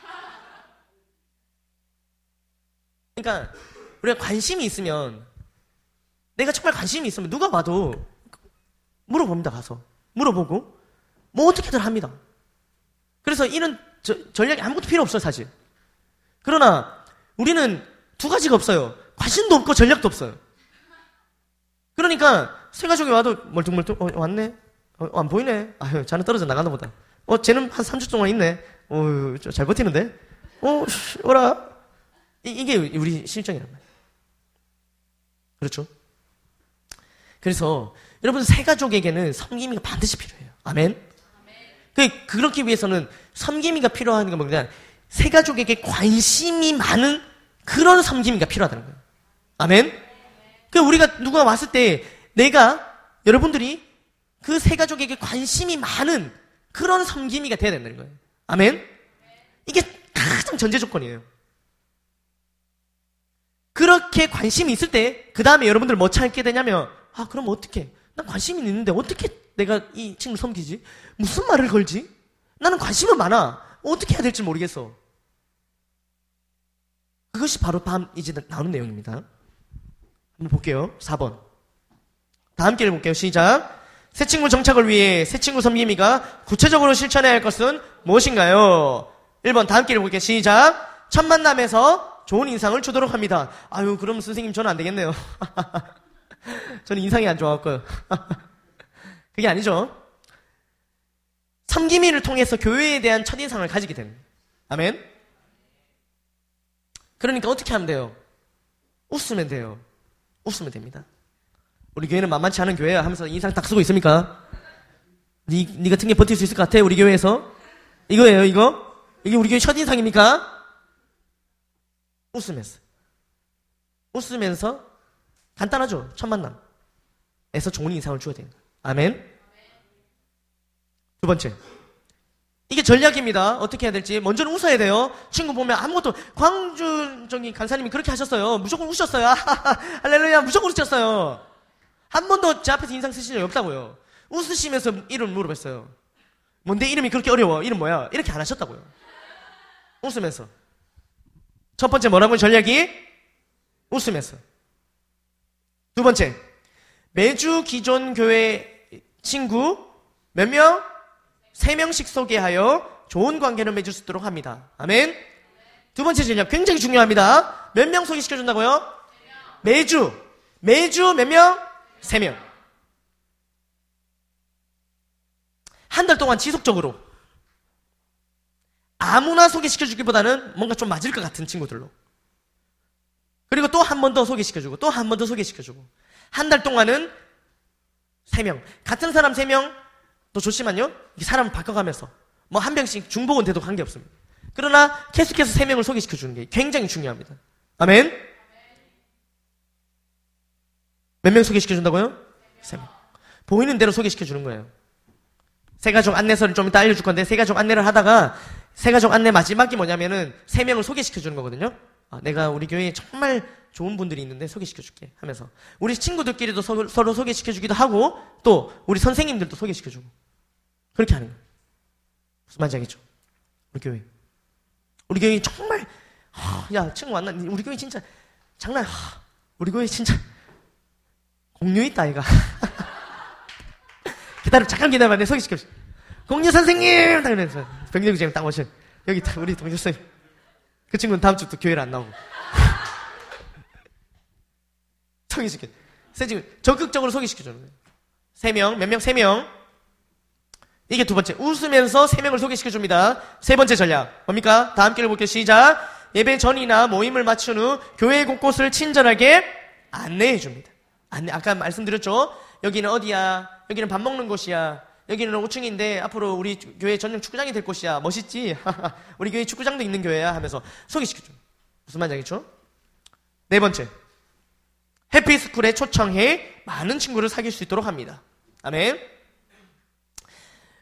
그러니까 우리가 관심이 있으면 내가 정말 관심이 있으면 누가 봐도 물어봅니다 가서 물어보고 뭐 어떻게든 합니다. 그래서 이런 저, 전략이 아무것도 필요 없어요 사실. 그러나 우리는 두 가지가 없어요. 관심도 없고 전략도 없어요. 그러니까 세 가족이 와도 멀뚱멀뚱 어, 왔네. 어, 안 보이네. 아유, 자는 떨어져 나가나 보다. 어, 쟤는 한 3주 동안 있네. 어, 잘 버티는데. 어, 오라. 이, 게 우리 실정이란 말이에요. 그렇죠? 그래서 여러분 세 가족에게는 섬김이가 반드시 필요해요. 아멘. 그 그렇기 위해서는 섬김이가 필요한 게 뭐냐? 세 가족에게 관심이 많은 그런 섬김이가 필요하다는 거예요. 아멘. 그 우리가 누가 왔을 때 내가 여러분들이 그 세 가족에게 관심이 많은 그런 섬김이가 돼야 된다는 거예요. 아멘. 이게 가장 전제 조건이에요. 그렇게 관심이 있을 때, 그 다음에 여러분들 뭐 찾게 되냐면, 아, 그럼 어떻게? 난 관심이 있는데 어떻게 내가 이 친구 섬기지? 무슨 말을 걸지? 나는 관심은 많아. 어떻게 해야 될지 모르겠어. 그것이 바로 다음 이제 나오는 내용입니다. 한번 볼게요. 4번. 다음 길을 볼게요. 시작. 새 친구 정착을 위해 새 친구 섬김이가 구체적으로 실천해야 할 것은 무엇인가요? 1번 다음 길을 볼게요. 시작. 첫 만남에서 좋은 인상을 주도록 합니다. 아유, 그럼 선생님 저는 안 되겠네요. 저는 인상이 안 좋았고요. 그게 아니죠. 섬김이를 통해서 교회에 대한 첫인상을 가지게 되는. 아멘? 그러니까 어떻게 하면 돼요? 웃으면 돼요. 웃으면 됩니다. 우리 교회는 만만치 않은 교회야 하면서 인상 딱 쓰고 있습니까? 니, 니 같은 게 버틸 수 있을 것 같아? 우리 교회에서? 이거예요, 이거? 이게 우리 교회 첫인상입니까? 웃으면서. 웃으면서 간단하죠. 첫 만남에서 좋은 인상을 주어야 되는 거예요. 아멘. 두 번째. 이게 전략입니다. 어떻게 해야 될지. 먼저는 웃어야 돼요. 친구 보면 아무것도, 광주, 저기, 간사님이 그렇게 하셨어요. 무조건 웃으셨어요. 할렐루야, 무조건 웃으셨어요. 한 번도 제 앞에서 인상 쓰신 적이 없다고요. 웃으시면서 이름 물어봤어요. 뭔데 이름이 그렇게 어려워? 이름 뭐야? 이렇게 안 하셨다고요. 웃으면서. 첫 번째 뭐라고 전략이? 웃으면서. 두 번째, 매주 기존 교회 친구 몇 명? 세 명씩 소개하여 좋은 관계를 맺을 수 있도록 합니다. 아멘. 두 번째 전략 굉장히 중요합니다. 몇 명 소개시켜준다고요? 매주. 매주 몇 명? 세 명. 한 달 동안 지속적으로 아무나 소개시켜주기보다는 뭔가 좀 맞을 것 같은 친구들로. 그리고 또 한 번 더 소개시켜주고 또 한 번 더 소개시켜주고 한 달 동안은 세명 같은 사람 세명 또 좋지만요? 사람을 바꿔가면서 뭐한 명씩 중복은 돼도 관계없습니다. 그러나 계속해서 세 명을 소개시켜 주는 게 굉장히 중요합니다. 아멘? 몇 명 소개시켜 준다고요? 세 명. 보이는 대로 소개시켜 주는 거예요. 세 가족 안내서를 좀 이따 알려줄 건데 세 가족 안내를 하다가 세 가족 안내 마지막이 뭐냐면은 세 명을 소개시켜 주는 거거든요. 아, 내가 우리 교회에 정말 좋은 분들이 있는데 소개시켜줄게 하면서 우리 친구들끼리도 서, 서로 소개시켜주기도 하고 또 우리 선생님들도 소개시켜주고 그렇게 하는 거예요. 무슨 말인지 알겠죠? 우리 교회 우리 교회 정말 하, 야 친구 만나 우리 교회 진짜 장난 하, 우리 교회 진짜 공유 있다 이가 기다려 잠깐 기다려봐 내 소개시켜 공유 선생님 딱 이러면서 병력이장 딱 오신 여기 딱 우리 동료 선생님 그 친구는 다음 주부터 교회를 안 나오고. 소개시켜. 세 지금 적극적으로 소개시켜주는 거예요. 세 명, 몇 명? 세 명. 이게 두 번째. 웃으면서 세 명을 소개시켜 줍니다. 세 번째 전략. 뭡니까? 다 함께 볼게요. 시작. 예배 전이나 모임을 마친 후 교회 곳곳을 친절하게 안내해 줍니다. 안내, 아까 말씀드렸죠? 여기는 어디야? 여기는 밥 먹는 곳이야. 여기는 5층인데 앞으로 우리 교회 전용 축구장이 될 곳이야. 멋있지? 우리 교회 축구장도 있는 교회야 하면서 소개시켜줘. 무슨 말인지 알겠죠? 네 번째. 해피스쿨에 초청해 많은 친구를 사귈 수 있도록 합니다. 아멘.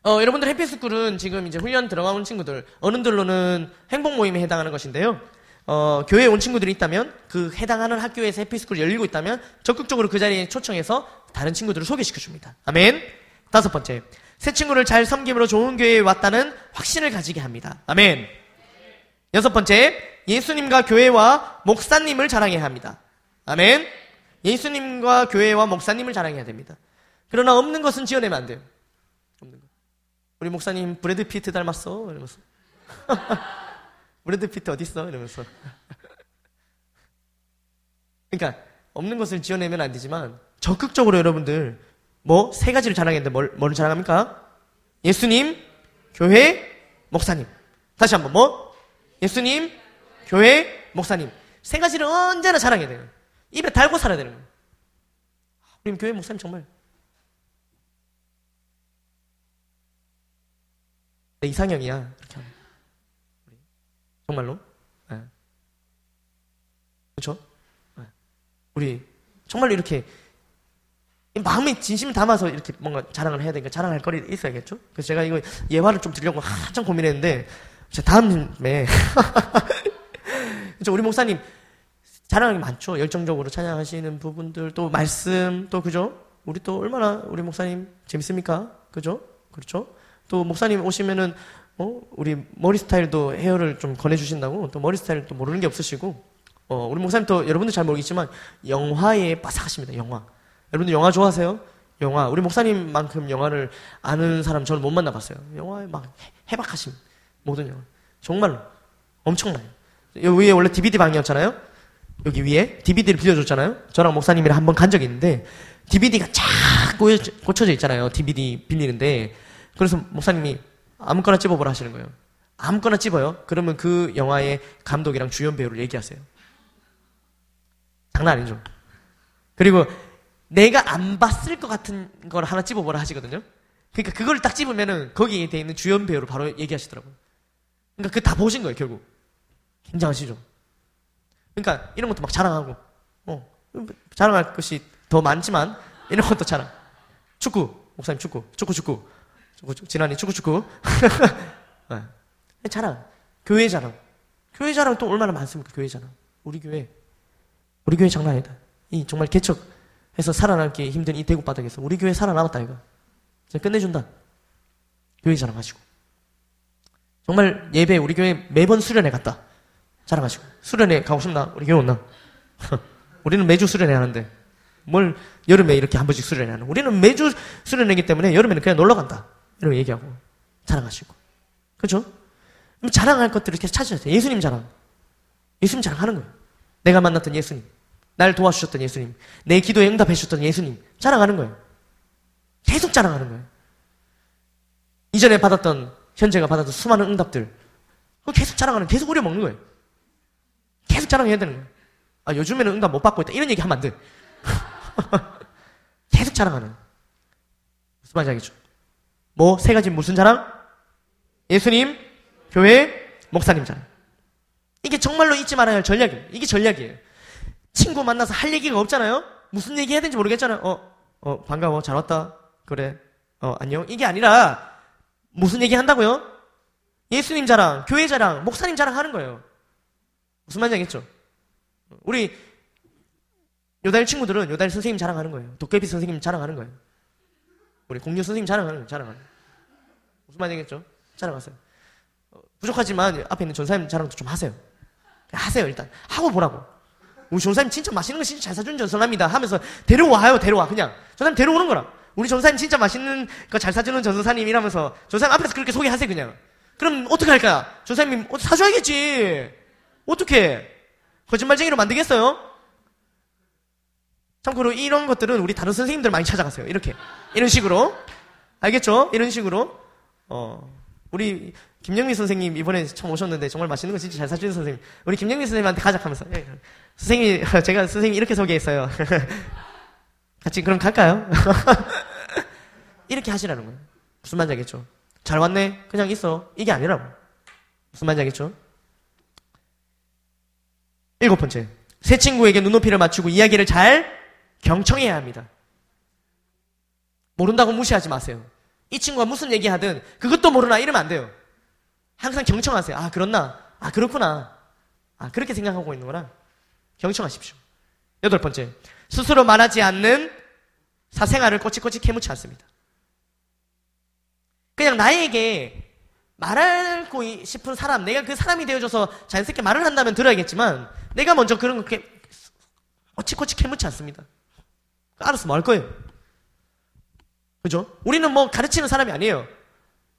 어, 여러분들 해피스쿨은 지금 이제 훈련 들어가온 친구들, 어른들로는 행복 모임에 해당하는 것인데요. 어, 교회에 온 친구들이 있다면 그 해당하는 학교에서 해피스쿨이 열리고 있다면 적극적으로 그 자리에 초청해서 다른 친구들을 소개시켜 줍니다. 아멘. 다섯 번째, 새 친구를 잘 섬김으로 좋은 교회에 왔다는 확신을 가지게 합니다. 아멘. 여섯 번째, 예수님과 교회와 목사님을 자랑해야 합니다. 아멘. 예수님과 교회와 목사님을 자랑해야 됩니다. 그러나 없는 것은 지어내면 안 돼요. 우리 목사님 브래드 피트 닮았어. 이러면서. 브래드 피트 어딨어? 이러면서. 그러니까 없는 것을 지어내면 안 되지만 적극적으로 여러분들 뭐, 세 가지를 자랑했는데 뭘, 뭘 자랑합니까? 예수님, 교회, 목사님. 다시 한번 뭐? 예수님, 교회, 목사님. 세 가지를 언제나 자랑해야 돼요. 입에 달고 살아야 되는 거예요. 우리 교회 목사님 정말. 내 이상형이야. 이렇게 하면. 정말로? 네. 그렇죠? 네. 우리 정말로 이렇게 마음에 진심을 담아서 이렇게 뭔가 자랑을 해야 되니까 자랑할 거리 있어야겠죠? 그래서 제가 이거 예화를 좀 드리려고 한참 고민했는데, 다음에, 우리 목사님, 자랑이 많죠? 열정적으로 찬양하시는 부분들, 또 말씀, 또 그죠? 우리 또 얼마나 우리 목사님 재밌습니까? 그죠? 그렇죠? 또 목사님 오시면은, 어, 우리 머리 스타일도 헤어를 좀 권해주신다고, 또 머리 스타일 또 모르는 게 없으시고, 어, 우리 목사님 또 여러분들 잘 모르겠지만, 영화에 빠삭하십니다, 영화. 여러분들 영화 좋아하세요? 영화. 우리 목사님만큼 영화를 아는 사람 저는 못 만나봤어요. 영화에 막 해박하신 모든 영화. 정말로. 엄청나요. 여기 위에 원래 DVD 방이었잖아요? 여기 위에 DVD를 빌려줬잖아요? 저랑 목사님이랑 한번 간 적이 있는데, DVD가 쫙 꽂혀져 있잖아요. DVD 빌리는데. 그래서 목사님이 아무거나 찝어보라 하시는 거예요. 아무거나 찝어요. 그러면 그 영화의 감독이랑 주연 배우를 얘기하세요. 장난 아니죠. 그리고 내가 안 봤을 것 같은 걸 하나 찝어보라 하시거든요. 그러니까 그걸 딱 찝으면은 거기에 돼 있는 주연 배우를 바로 얘기하시더라고요. 그러니까 그 다 보신 거예요, 결국. 굉장하시죠? 그러니까 이런 것도 막 자랑하고, 어, 자랑할 것이 더 많지만 이런 것도 자랑. 축구, 목사님 축구, 축구, 축구. 축구, 축구. 지난이 축구, 축구. 네. 자랑. 교회 자랑. 교회 자랑 또 얼마나 많습니까, 교회 자랑. 우리 교회. 우리 교회 장난 아니다. 이 정말 개척 해서 살아남기 힘든 이 대구 바닥에서 우리 교회 살아남았다 이거. 끝내준다. 교회 자랑하시고. 정말 예배 우리 교회 매번 수련회 갔다. 자랑하시고. 수련회 가고 싶나? 우리 교회 온나? 우리는 매주 수련회 하는데 뭘 여름에 이렇게 한 번씩 수련회 하는. 우리는 매주 수련회이기 때문에 여름에는 그냥 놀러 간다. 이런 얘기하고 자랑하시고. 그죠? 자랑할 것들을 계속 찾으셔야 돼요. 예수님 자랑. 예수님 자랑하는 거예요. 내가 만났던 예수님. 날 도와주셨던 예수님, 내 기도에 응답해 주셨던 예수님 자랑하는 거예요. 계속 자랑하는 거예요. 이전에 받았던 현재가 받았던 수많은 응답들 그거 계속 자랑하는 계속 우려먹는 거예요. 계속 자랑해야 되는 거예요. 아, 요즘에는 응답 못 받고 있다. 이런 얘기 하면 안 돼. 계속 자랑하는. 무슨 말인지 알겠죠? 뭐, 세 가지 무슨 자랑? 예수님, 교회, 목사님 자랑. 이게 정말로 잊지 말아야 할 전략이에요. 이게 전략이에요. 친구 만나서 할 얘기가 없잖아요? 무슨 얘기 해야 되는지 모르겠잖아요. 어, 어, 반가워. 잘 왔다. 그래. 어, 안녕. 이게 아니라, 무슨 얘기 한다고요? 예수님 자랑, 교회 자랑, 목사님 자랑 하는 거예요. 무슨 말인지 알겠죠? 우리 요달 친구들은 요달 선생님 자랑하는 거예요. 도깨비 선생님 자랑하는 거예요. 우리 공유 선생님 자랑하는. 자랑하는. 무슨 말인지 알겠죠? 자랑하세요. 어, 부족하지만 앞에 있는 전사님 자랑도 좀 하세요. 하세요 일단. 하고 보라고. 우리 전사님 진짜 맛있는 거 진짜 잘 사주는 전사랍니다 하면서 데려와요 데려와 그냥. 전사님 데려오는 거라. 우리 전사님 진짜 맛있는 거 잘 사주는 전사님 이라면서 전사님 앞에서 그렇게 소개하세요 그냥. 그럼 어떻게 할까요? 전사님 어, 사줘야겠지. 어떻게? 거짓말쟁이로 만들겠어요? 참고로 이런 것들은 우리 다른 선생님들 많이 찾아가세요. 이렇게. 이런 식으로. 알겠죠? 이런 식으로. 어, 우리 김영미 선생님 이번에 처음 오셨는데 정말 맛있는 거 진짜 잘 사주는 선생님. 우리 김영미 선생님한테 가자 하면서. 예, 선생님, 제가 선생님 이렇게 소개했어요. 같이 그럼 갈까요? 이렇게 하시라는 거예요. 무슨 말인지 알겠죠? 잘 왔네? 그냥 있어. 이게 아니라고. 무슨 말인지 알겠죠? 일곱 번째. 새 친구에게 눈높이를 맞추고 이야기를 잘 경청해야 합니다. 모른다고 무시하지 마세요. 이 친구가 무슨 얘기하든 그것도 모르나 이러면 안 돼요. 항상 경청하세요. 아, 그렇나? 아, 그렇구나. 아, 그렇게 생각하고 있는구나. 경청하십시오. 여덟 번째. 스스로 말하지 않는 사생활을 꼬치꼬치 캐묻지 않습니다. 그냥 나에게 말하고 싶은 사람, 내가 그 사람이 되어줘서 자연스럽게 말을 한다면 들어야겠지만, 내가 먼저 그런 거 꼬치꼬치 캐묻지 않습니다. 알아서 뭐 할 거예요. 그죠? 우리는 뭐 가르치는 사람이 아니에요.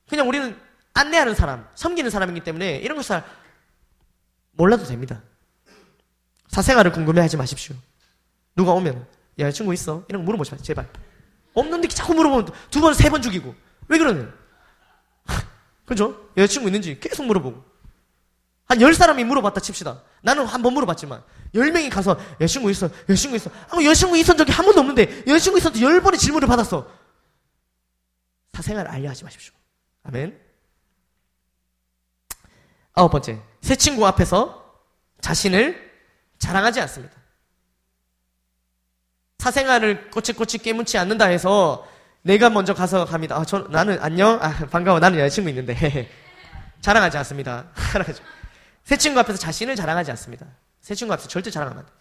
그냥 우리는 안내하는 사람, 섬기는 사람이기 때문에 이런 것을 몰라도 됩니다. 사생활을 궁금해하지 마십시오. 누가 오면 여자친구 있어? 이런 거 물어보지 마세요. 제발. 없는데 자꾸 물어보면 두 번, 세 번 죽이고. 왜 그러는? 그죠? 여자친구 있는지 계속 물어보고. 한 열 사람이 물어봤다 칩시다. 나는 한 번 물어봤지만, 열 명이 가서, 여자친구 있어, 여자친구 있어. 아, 여자친구 있었던 적이 한 번도 없는데, 여자친구 있었는데 열 번의 질문을 받았어. 사생활 알려하지 마십시오. 아멘. 아홉 번째. 새 친구 앞에서 자신을 자랑하지 않습니다. 사생활을 꼬치꼬치 깨묻지 않는다 해서 내가 먼저 가서 갑니다. 아, 저, 나는 안녕? 아, 반가워. 나는 여자친구 있는데. 자랑하지 않습니다. 새 친구 앞에서 자신을 자랑하지 않습니다. 새 친구 앞에서 절대 자랑하면 안 돼.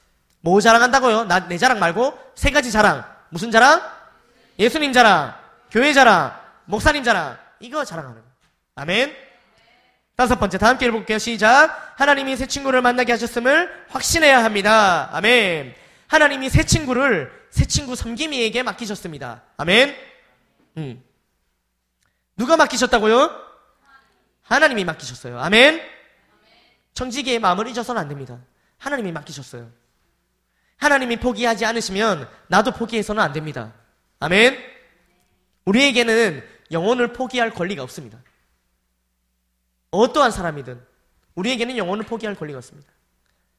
뭐 자랑한다고요? 나, 내 자랑 말고 세 가지 자랑. 무슨 자랑? 예수님 자랑, 교회 자랑, 목사님 자랑. 이거 자랑하는 거예요. 아멘. 다섯 번째, 다 함께 읽어볼게요. 시작. 하나님이 새 친구를 만나게 하셨음을 확신해야 합니다. 아멘. 하나님이 새 친구를 새 친구 섬김이에게 맡기셨습니다. 아멘. 음. 누가 맡기셨다고요? 하나님이 맡기셨어요. 아멘. 청지기의 마음을 잊어서는 안 됩니다. 하나님이 맡기셨어요. 하나님이 포기하지 않으시면 나도 포기해서는 안 됩니다. 아멘. 우리에게는 영혼을 포기할 권리가 없습니다. 어떠한 사람이든 우리에게는 영혼을 포기할 권리가 없습니다.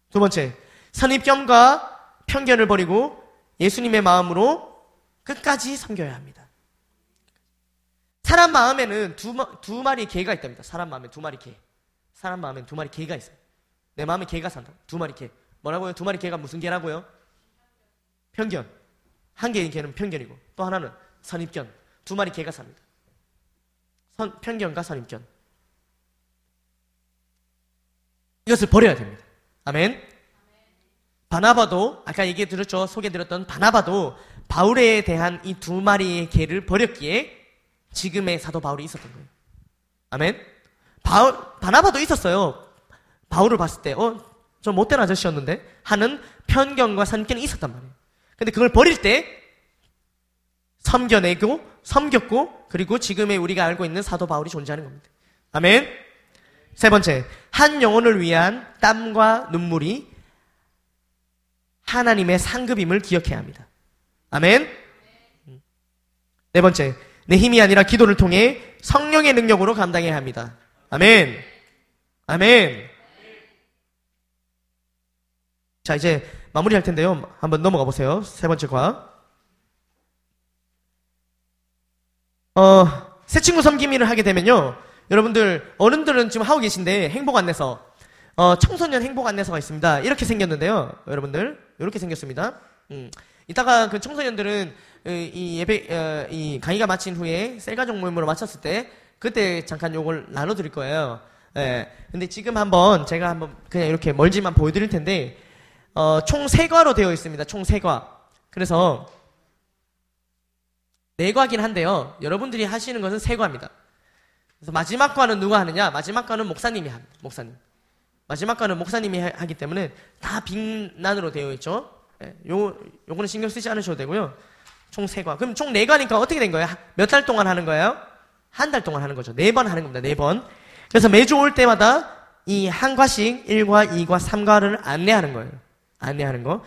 두 번째, 선입견과 편견을 버리고 예수님의 마음으로 끝까지 섬겨야 합니다. 사람 마음에는 두, 두 마리 개가 있답니다. 사람 마음에 두 마리 개. 사람 마음에 두 마리 개가 있어요. 내 마음에 개가 산다. 두 마리 개. 뭐라고요? 두 마리 개가 무슨 개라고요? 편견. 한 개의 개는 편견이고 또 하나는 선입견. 두 마리 개가 삽니다. 선, 편견과 선입견. 이것을 버려야 됩니다. 아멘. 바나바도 아까 얘기 들었죠. 소개드렸던 바나바도 바울에 대한 이 두 마리의 개를 버렸기에 지금의 사도 바울이 있었던 거예요. 아멘. 바울 바나바도 있었어요. 바울을 봤을 때 어, 저 못된 아저씨였는데 하는 편견과 선견이 있었단 말이에요. 근데 그걸 버릴 때 섬겨내고 섬겼고 그리고 지금의 우리가 알고 있는 사도 바울이 존재하는 겁니다. 아멘. 세 번째, 한 영혼을 위한 땀과 눈물이 하나님의 상급임을 기억해야 합니다. 아멘. 네 번째, 내 힘이 아니라 기도를 통해 성령의 능력으로 감당해야 합니다. 아멘. 아멘. 자, 이제 마무리할 텐데요. 한번 넘어가 보세요. 세 번째 과학. 어, 새 친구 섬김이를 하게 되면요. 여러분들, 어른들은 지금 하고 계신데 행복 안내서, 어, 청소년 행복 안내서가 있습니다. 이렇게 생겼는데요. 여러분들, 이렇게 생겼습니다. 음, 이따가 그 청소년들은 이 예배, 어, 이 강의가 마친 후에 셀가족 모임으로 마쳤을 때 그때 잠깐 요걸 나눠드릴 거예요. 예. 근데 지금 한번 제가 한번 그냥 이렇게 멀지만 보여드릴 텐데, 어, 총 세과로 되어 있습니다. 총 세과. 그래서, 네 과긴 한데요. 여러분들이 하시는 것은 세 과입니다. 그래서 마지막 과는 누가 하느냐? 마지막 과는 목사님이 합니다. 목사님. 마지막 과는 목사님이 하, 기 때문에 다 빅난으로 되어 있죠. 예, 요, 요거는 신경 쓰지 않으셔도 되고요. 총세 과. 그럼 총네 과니까 어떻게 된 거예요? 몇 달 동안 하는 거예요? 한 달 동안 하는 거죠. 네 번 하는 겁니다. 네 번. 그래서 매주 올 때마다 이 한 과씩 1과, 2과, 3과를 안내하는 거예요. 안내하는 거.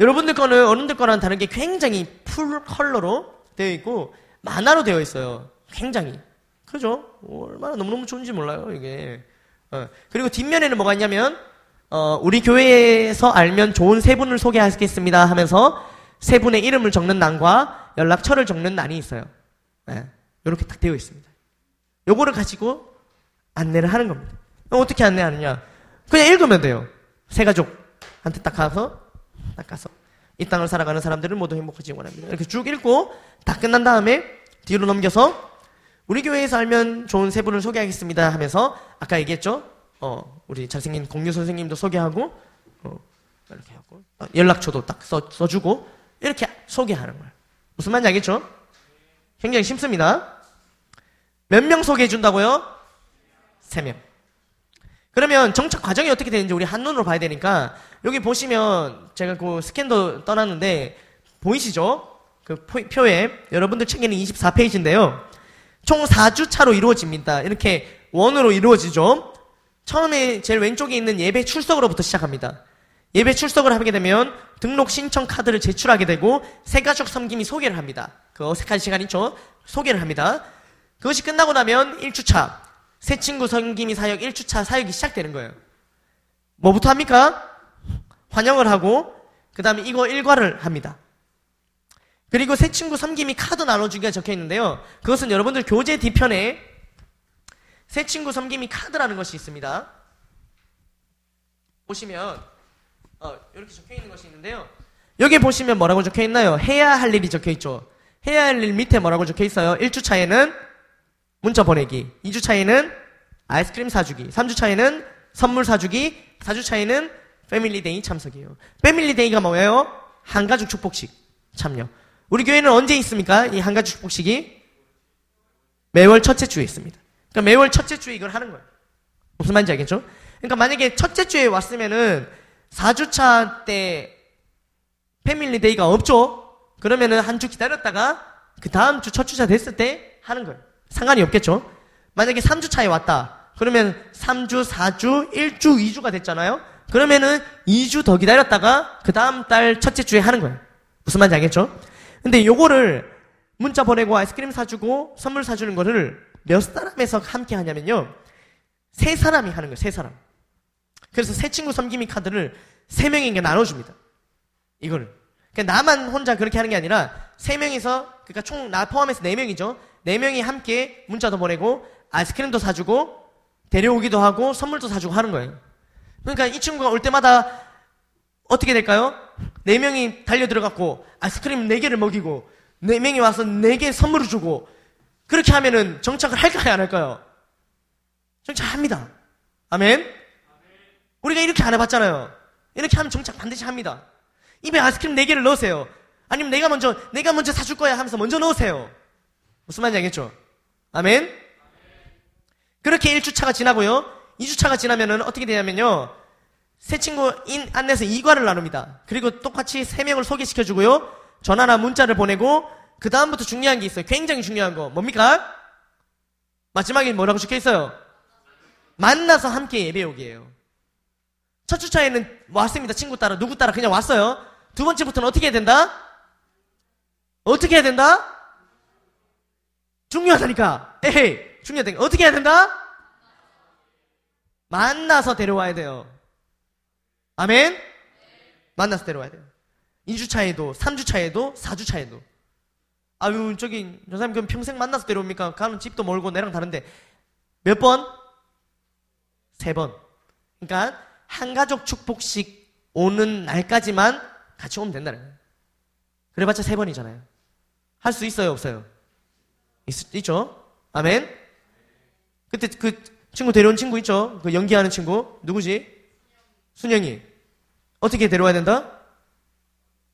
여러분들 거는 어른들 거랑 다른 게 굉장히 풀 컬러로 되어 있고 만화로 되어 있어요. 굉장히. 그죠? 얼마나 너무너무 좋은지 몰라요, 이게. 어. 그리고 뒷면에는 뭐가 있냐면, 어, 우리 교회에서 알면 좋은 세 분을 소개하겠습니다 하면서 세 분의 이름을 적는 란과 연락처를 적는 란이 있어요. 네. 이렇게 딱 되어 있습니다. 요거를 가지고 안내를 하는 겁니다. 어떻게 안내하느냐? 그냥 읽으면 돼요. 세 가족한테 딱 가서, 딱 가서. 이 땅을 살아가는 사람들을 모두 행복하지 원합니다. 이렇게 쭉 읽고 다 끝난 다음에 뒤로 넘겨서 우리 교회에서 알면 좋은 세 분을 소개하겠습니다 하면서 아까 얘기했죠? 어, 우리 잘생긴 공유 선생님도 소개하고 어, 이렇게 하고 연락처도 딱 써, 써주고 이렇게 소개하는 거예요. 무슨 말인지 알겠죠? 굉장히 쉽습니다. 몇 명 소개해 준다고요? 세 명. 그러면 정착 과정이 어떻게 되는지 우리 한눈으로 봐야 되니까 여기 보시면 제가 그 스캔도 떠났는데 보이시죠? 그 표에 여러분들 책에는 24페이지인데요. 총 4주 차로 이루어집니다. 이렇게 원으로 이루어지죠. 처음에 제일 왼쪽에 있는 예배 출석으로부터 시작합니다. 예배 출석을 하게 되면 등록 신청 카드를 제출하게 되고 세가족 섬김이 소개를 합니다. 그 어색한 시간 있죠? 소개를 합니다. 그것이 끝나고 나면 1주차 새 친구 섬김이 사역 1주차 사역이 시작되는 거예요. 뭐부터 합니까? 환영을 하고 그 다음에 이거 일과를 합니다. 그리고 새 친구 섬김이 카드 나눠주기가 적혀 있는데요. 그것은 여러분들 교재 뒤편에 새 친구 섬김이 카드라는 것이 있습니다. 보시면 어, 이렇게 적혀 있는 것이 있는데요. 여기 보시면 뭐라고 적혀 있나요? 해야 할 일이 적혀 있죠. 해야 할 일 밑에 뭐라고 적혀 있어요? 1주차에는 문자 보내기, 2주 차에는 아이스크림 사주기, 3주 차에는 선물 사주기, 4주 차에는 Family Day 참석이에요. Family Day가 뭐예요? 한가족 축복식 참여. 우리 교회는 언제 있습니까? 이 한가족 축복식이 매월 첫째 주에 있습니다. 그러니까 매월 첫째 주에 이걸 하는 거예요. 무슨 말인지 알겠죠? 그러니까 만약에 첫째 주에 왔으면은 4주차 때 패밀리 데이가 없죠? 그러면은 한 주 기다렸다가 그 다음 주 첫 주차 됐을 때 하는 거예요. 상관이 없겠죠? 만약에 3주 차에 왔다. 그러면 3주, 4주, 1주, 2주가 됐잖아요? 그러면은 2주 더 기다렸다가 그 다음 달 첫째 주에 하는 거예요. 무슨 말인지 알겠죠? 근데 요거를 문자 보내고 아이스크림 사주고 선물 사주는 거를 몇 사람에서 함께 하냐면요. 세 사람이 하는 거예요. 세 사람. 그래서 새 친구 섬김이 카드를 세 명에게 나눠줍니다. 이거를. 그러니까 나만 혼자 그렇게 하는 게 아니라 세 명이서 그러니까 총 나 포함해서 네 명이죠. 네 명이 함께 문자도 보내고 아이스크림도 사주고 데려오기도 하고 선물도 사주고 하는 거예요. 그러니까 이 친구가 올 때마다 어떻게 될까요? 네 명이 달려 들어갔고 아이스크림 네 개를 먹이고 네 명이 와서 네 개 선물을 주고 그렇게 하면은 정착을 할까요 안 할까요? 정착합니다. 아멘. 우리가 이렇게 안 해봤잖아요. 이렇게 하면 정착 반드시 합니다. 입에 아이스크림 네 개를 넣으세요. 아니면 내가 먼저 내가 먼저 사줄 거야 하면서 먼저 넣으세요. 무슨 말인지 알겠죠? 아멘. 그렇게 1주차가 지나고요. 2주차가 지나면은 어떻게 되냐면요. 새 친구 인 안내서 2과를 나눕니다. 그리고 똑같이 3명을 소개시켜주고요. 전화나 문자를 보내고 그 다음부터 중요한 게 있어요. 굉장히 중요한 거. 뭡니까? 마지막에 뭐라고 적혀 있어요? 만나서 함께 예배 오기예요. 첫 주차에는 왔습니다. 친구 따라 누구 따라 그냥 왔어요. 두 번째부터는 어떻게 해야 된다? 어떻게 해야 된다? 중요하다니까. 에이, 중요하다니까. 어떻게 해야 된다? 만나서 데려와야 돼요. 아멘? 만나서 데려와야 돼요. 2주 차에도, 3주 차에도, 4주 차에도. 아유, 저기, 저 사람 그럼 평생 만나서 데려옵니까? 가는 집도 멀고 내랑 다른데. 몇 번? 세 번. 그러니까, 한가족 축복식 오는 날까지만 같이 오면 된다는 거예요. 그래봤자 세 번이잖아요. 할 수 있어요, 없어요? 있, 있죠? 아멘? 그때 그 친구 데려온 친구 있죠? 그 연기하는 친구. 누구지? 순영이. 어떻게 데려와야 된다?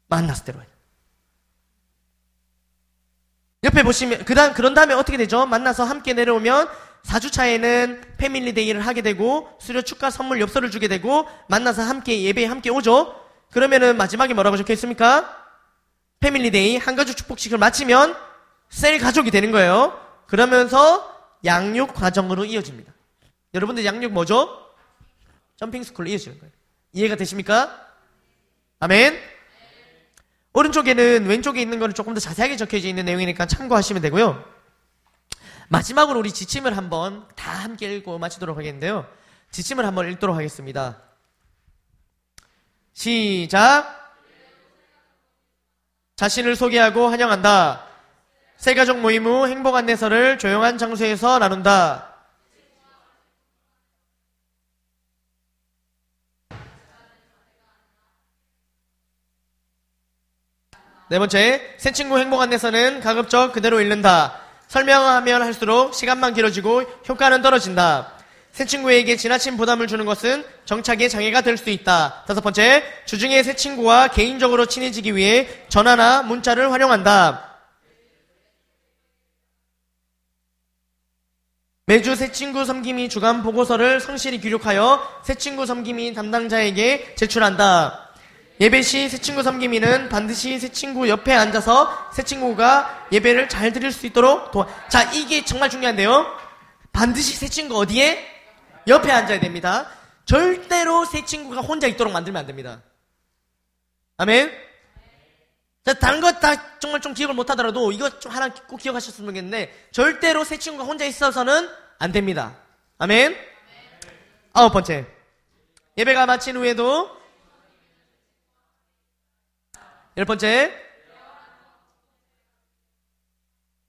만나서 데려와야 돼. 옆에 보시면, 그 다음, 그런 다음에 어떻게 되죠? 만나서 함께 내려오면 4주차에는 Family Day를 하게 되고, 수료 축하 선물 엽서를 주게 되고, 만나서 함께 예배에 함께 오죠? 그러면은 마지막에 뭐라고 적혀 있습니까? Family Day, 한가족 축복식을 마치면 셀 가족이 되는 거예요. 그러면서 양육 과정으로 이어집니다. 여러분들 양육 뭐죠? 점핑 스쿨로 이어지는 거예요. 이해가 되십니까? 아멘. 오른쪽에는 왼쪽에 있는 거는 조금 더 자세하게 적혀져 있는 내용이니까 참고하시면 되고요. 마지막으로 우리 지침을 한번 다 함께 읽고 마치도록 하겠는데요. 지침을 한번 읽도록 하겠습니다. 시작. 자신을 소개하고 환영한다. 새가족 모임 후 행복 안내서를 조용한 장소에서 나눈다. 네 번째, 새 친구 행복 안내서는 가급적 그대로 읽는다. 설명하면 할수록 시간만 길어지고 효과는 떨어진다. 새 친구에게 지나친 부담을 주는 것은 정착에 장애가 될 수 있다. 다섯 번째, 주중에 새 친구와 개인적으로 친해지기 위해 전화나 문자를 활용한다. 매주 새 친구 섬김이 주간 보고서를 성실히 기록하여 새 친구 섬김이 담당자에게 제출한다. 예배 시 새 친구 섬김이는 반드시 새 친구 옆에 앉아서 새 친구가 예배를 잘 드릴 수 있도록 도와. 자, 이게 정말 중요한데요. 반드시 새 친구 어디에? 옆에 앉아야 됩니다. 절대로 새 친구가 혼자 있도록 만들면 안 됩니다. 아멘? 자, 다른 것 다 정말 좀 기억을 못 하더라도 이거 좀 하나 꼭 기억하셨으면 좋겠는데 절대로 새 친구가 혼자 있어서는 안 됩니다. 아멘? 아홉 번째. 예배가 마친 후에도 열 번째.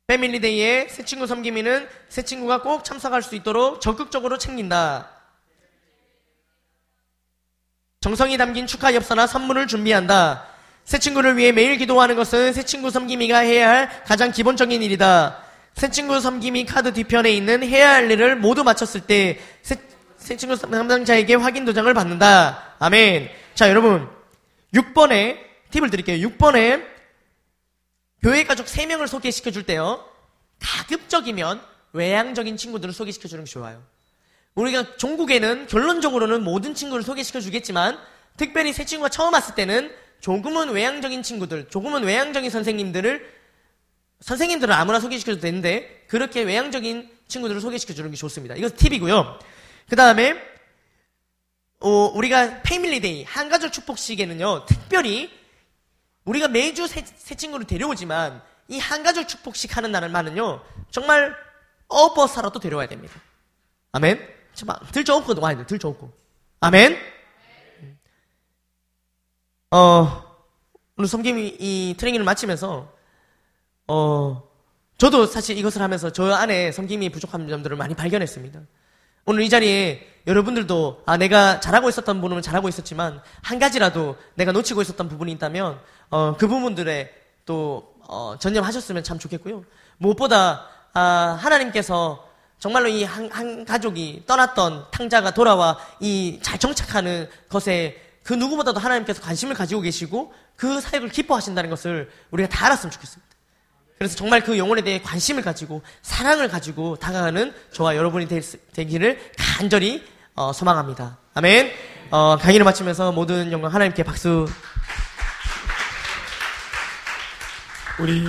패밀리데이에 새 친구 섬김이는 새 친구가 꼭 참석할 수 있도록 적극적으로 챙긴다. 정성이 담긴 축하 엽서나 선물을 준비한다. 새 친구를 위해 매일 기도하는 것은 새 친구 섬김이가 해야 할 가장 기본적인 일이다. 새 친구 섬김이 카드 뒤편에 있는 해야 할 일을 모두 마쳤을 때 새, 새 친구 담당자에게 확인 도장을 받는다. 아멘. 자, 여러분. 6번에 팁을 드릴게요. 6번에 교회 가족 3명을 소개시켜 줄 때요. 가급적이면 외향적인 친구들을 소개시켜 주는 게 좋아요. 우리가 종국에는 결론적으로는 모든 친구를 소개시켜 주겠지만 특별히 새 친구가 처음 왔을 때는 조금은 외향적인 친구들, 조금은 외향적인 선생님들을 선생님들은 아무나 소개시켜도 되는데 그렇게 외향적인 친구들을 소개시켜 주는 게 좋습니다. 이거 팁이고요. 그 다음에 어, 우리가 Family Day 한가족 축복식에는요 특별히 우리가 매주 새, 새 친구를 데려오지만 이 한가족 축복식 하는 날만은요 정말 업어서라도 데려와야 됩니다. 아멘. 정말 들쳐업고 와야 돼. 들쳐업고. 아멘. 어, 오늘 섬김 이 트레이닝을 마치면서, 어, 저도 사실 이것을 하면서 저 안에 섬김이 부족한 점들을 많이 발견했습니다. 오늘 이 자리에 여러분들도 아 내가 잘하고 있었던 부분은 잘하고 있었지만 한 가지라도 내가 놓치고 있었던 부분이 있다면 어, 그 부분들에 또 어, 전념하셨으면 참 좋겠고요. 무엇보다 아, 하나님께서 정말로 이 한 한 가족이 떠났던 탕자가 돌아와 이 잘 정착하는 것에 그 누구보다도 하나님께서 관심을 가지고 계시고 그 사역을 기뻐하신다는 것을 우리가 다 알았으면 좋겠습니다. 그래서 정말 그 영혼에 대해 관심을 가지고 사랑을 가지고 다가가는 저와 여러분이 될, 되기를 간절히 어, 소망합니다. 아멘. 어, 강의를 마치면서 모든 영광 하나님께 박수. 우리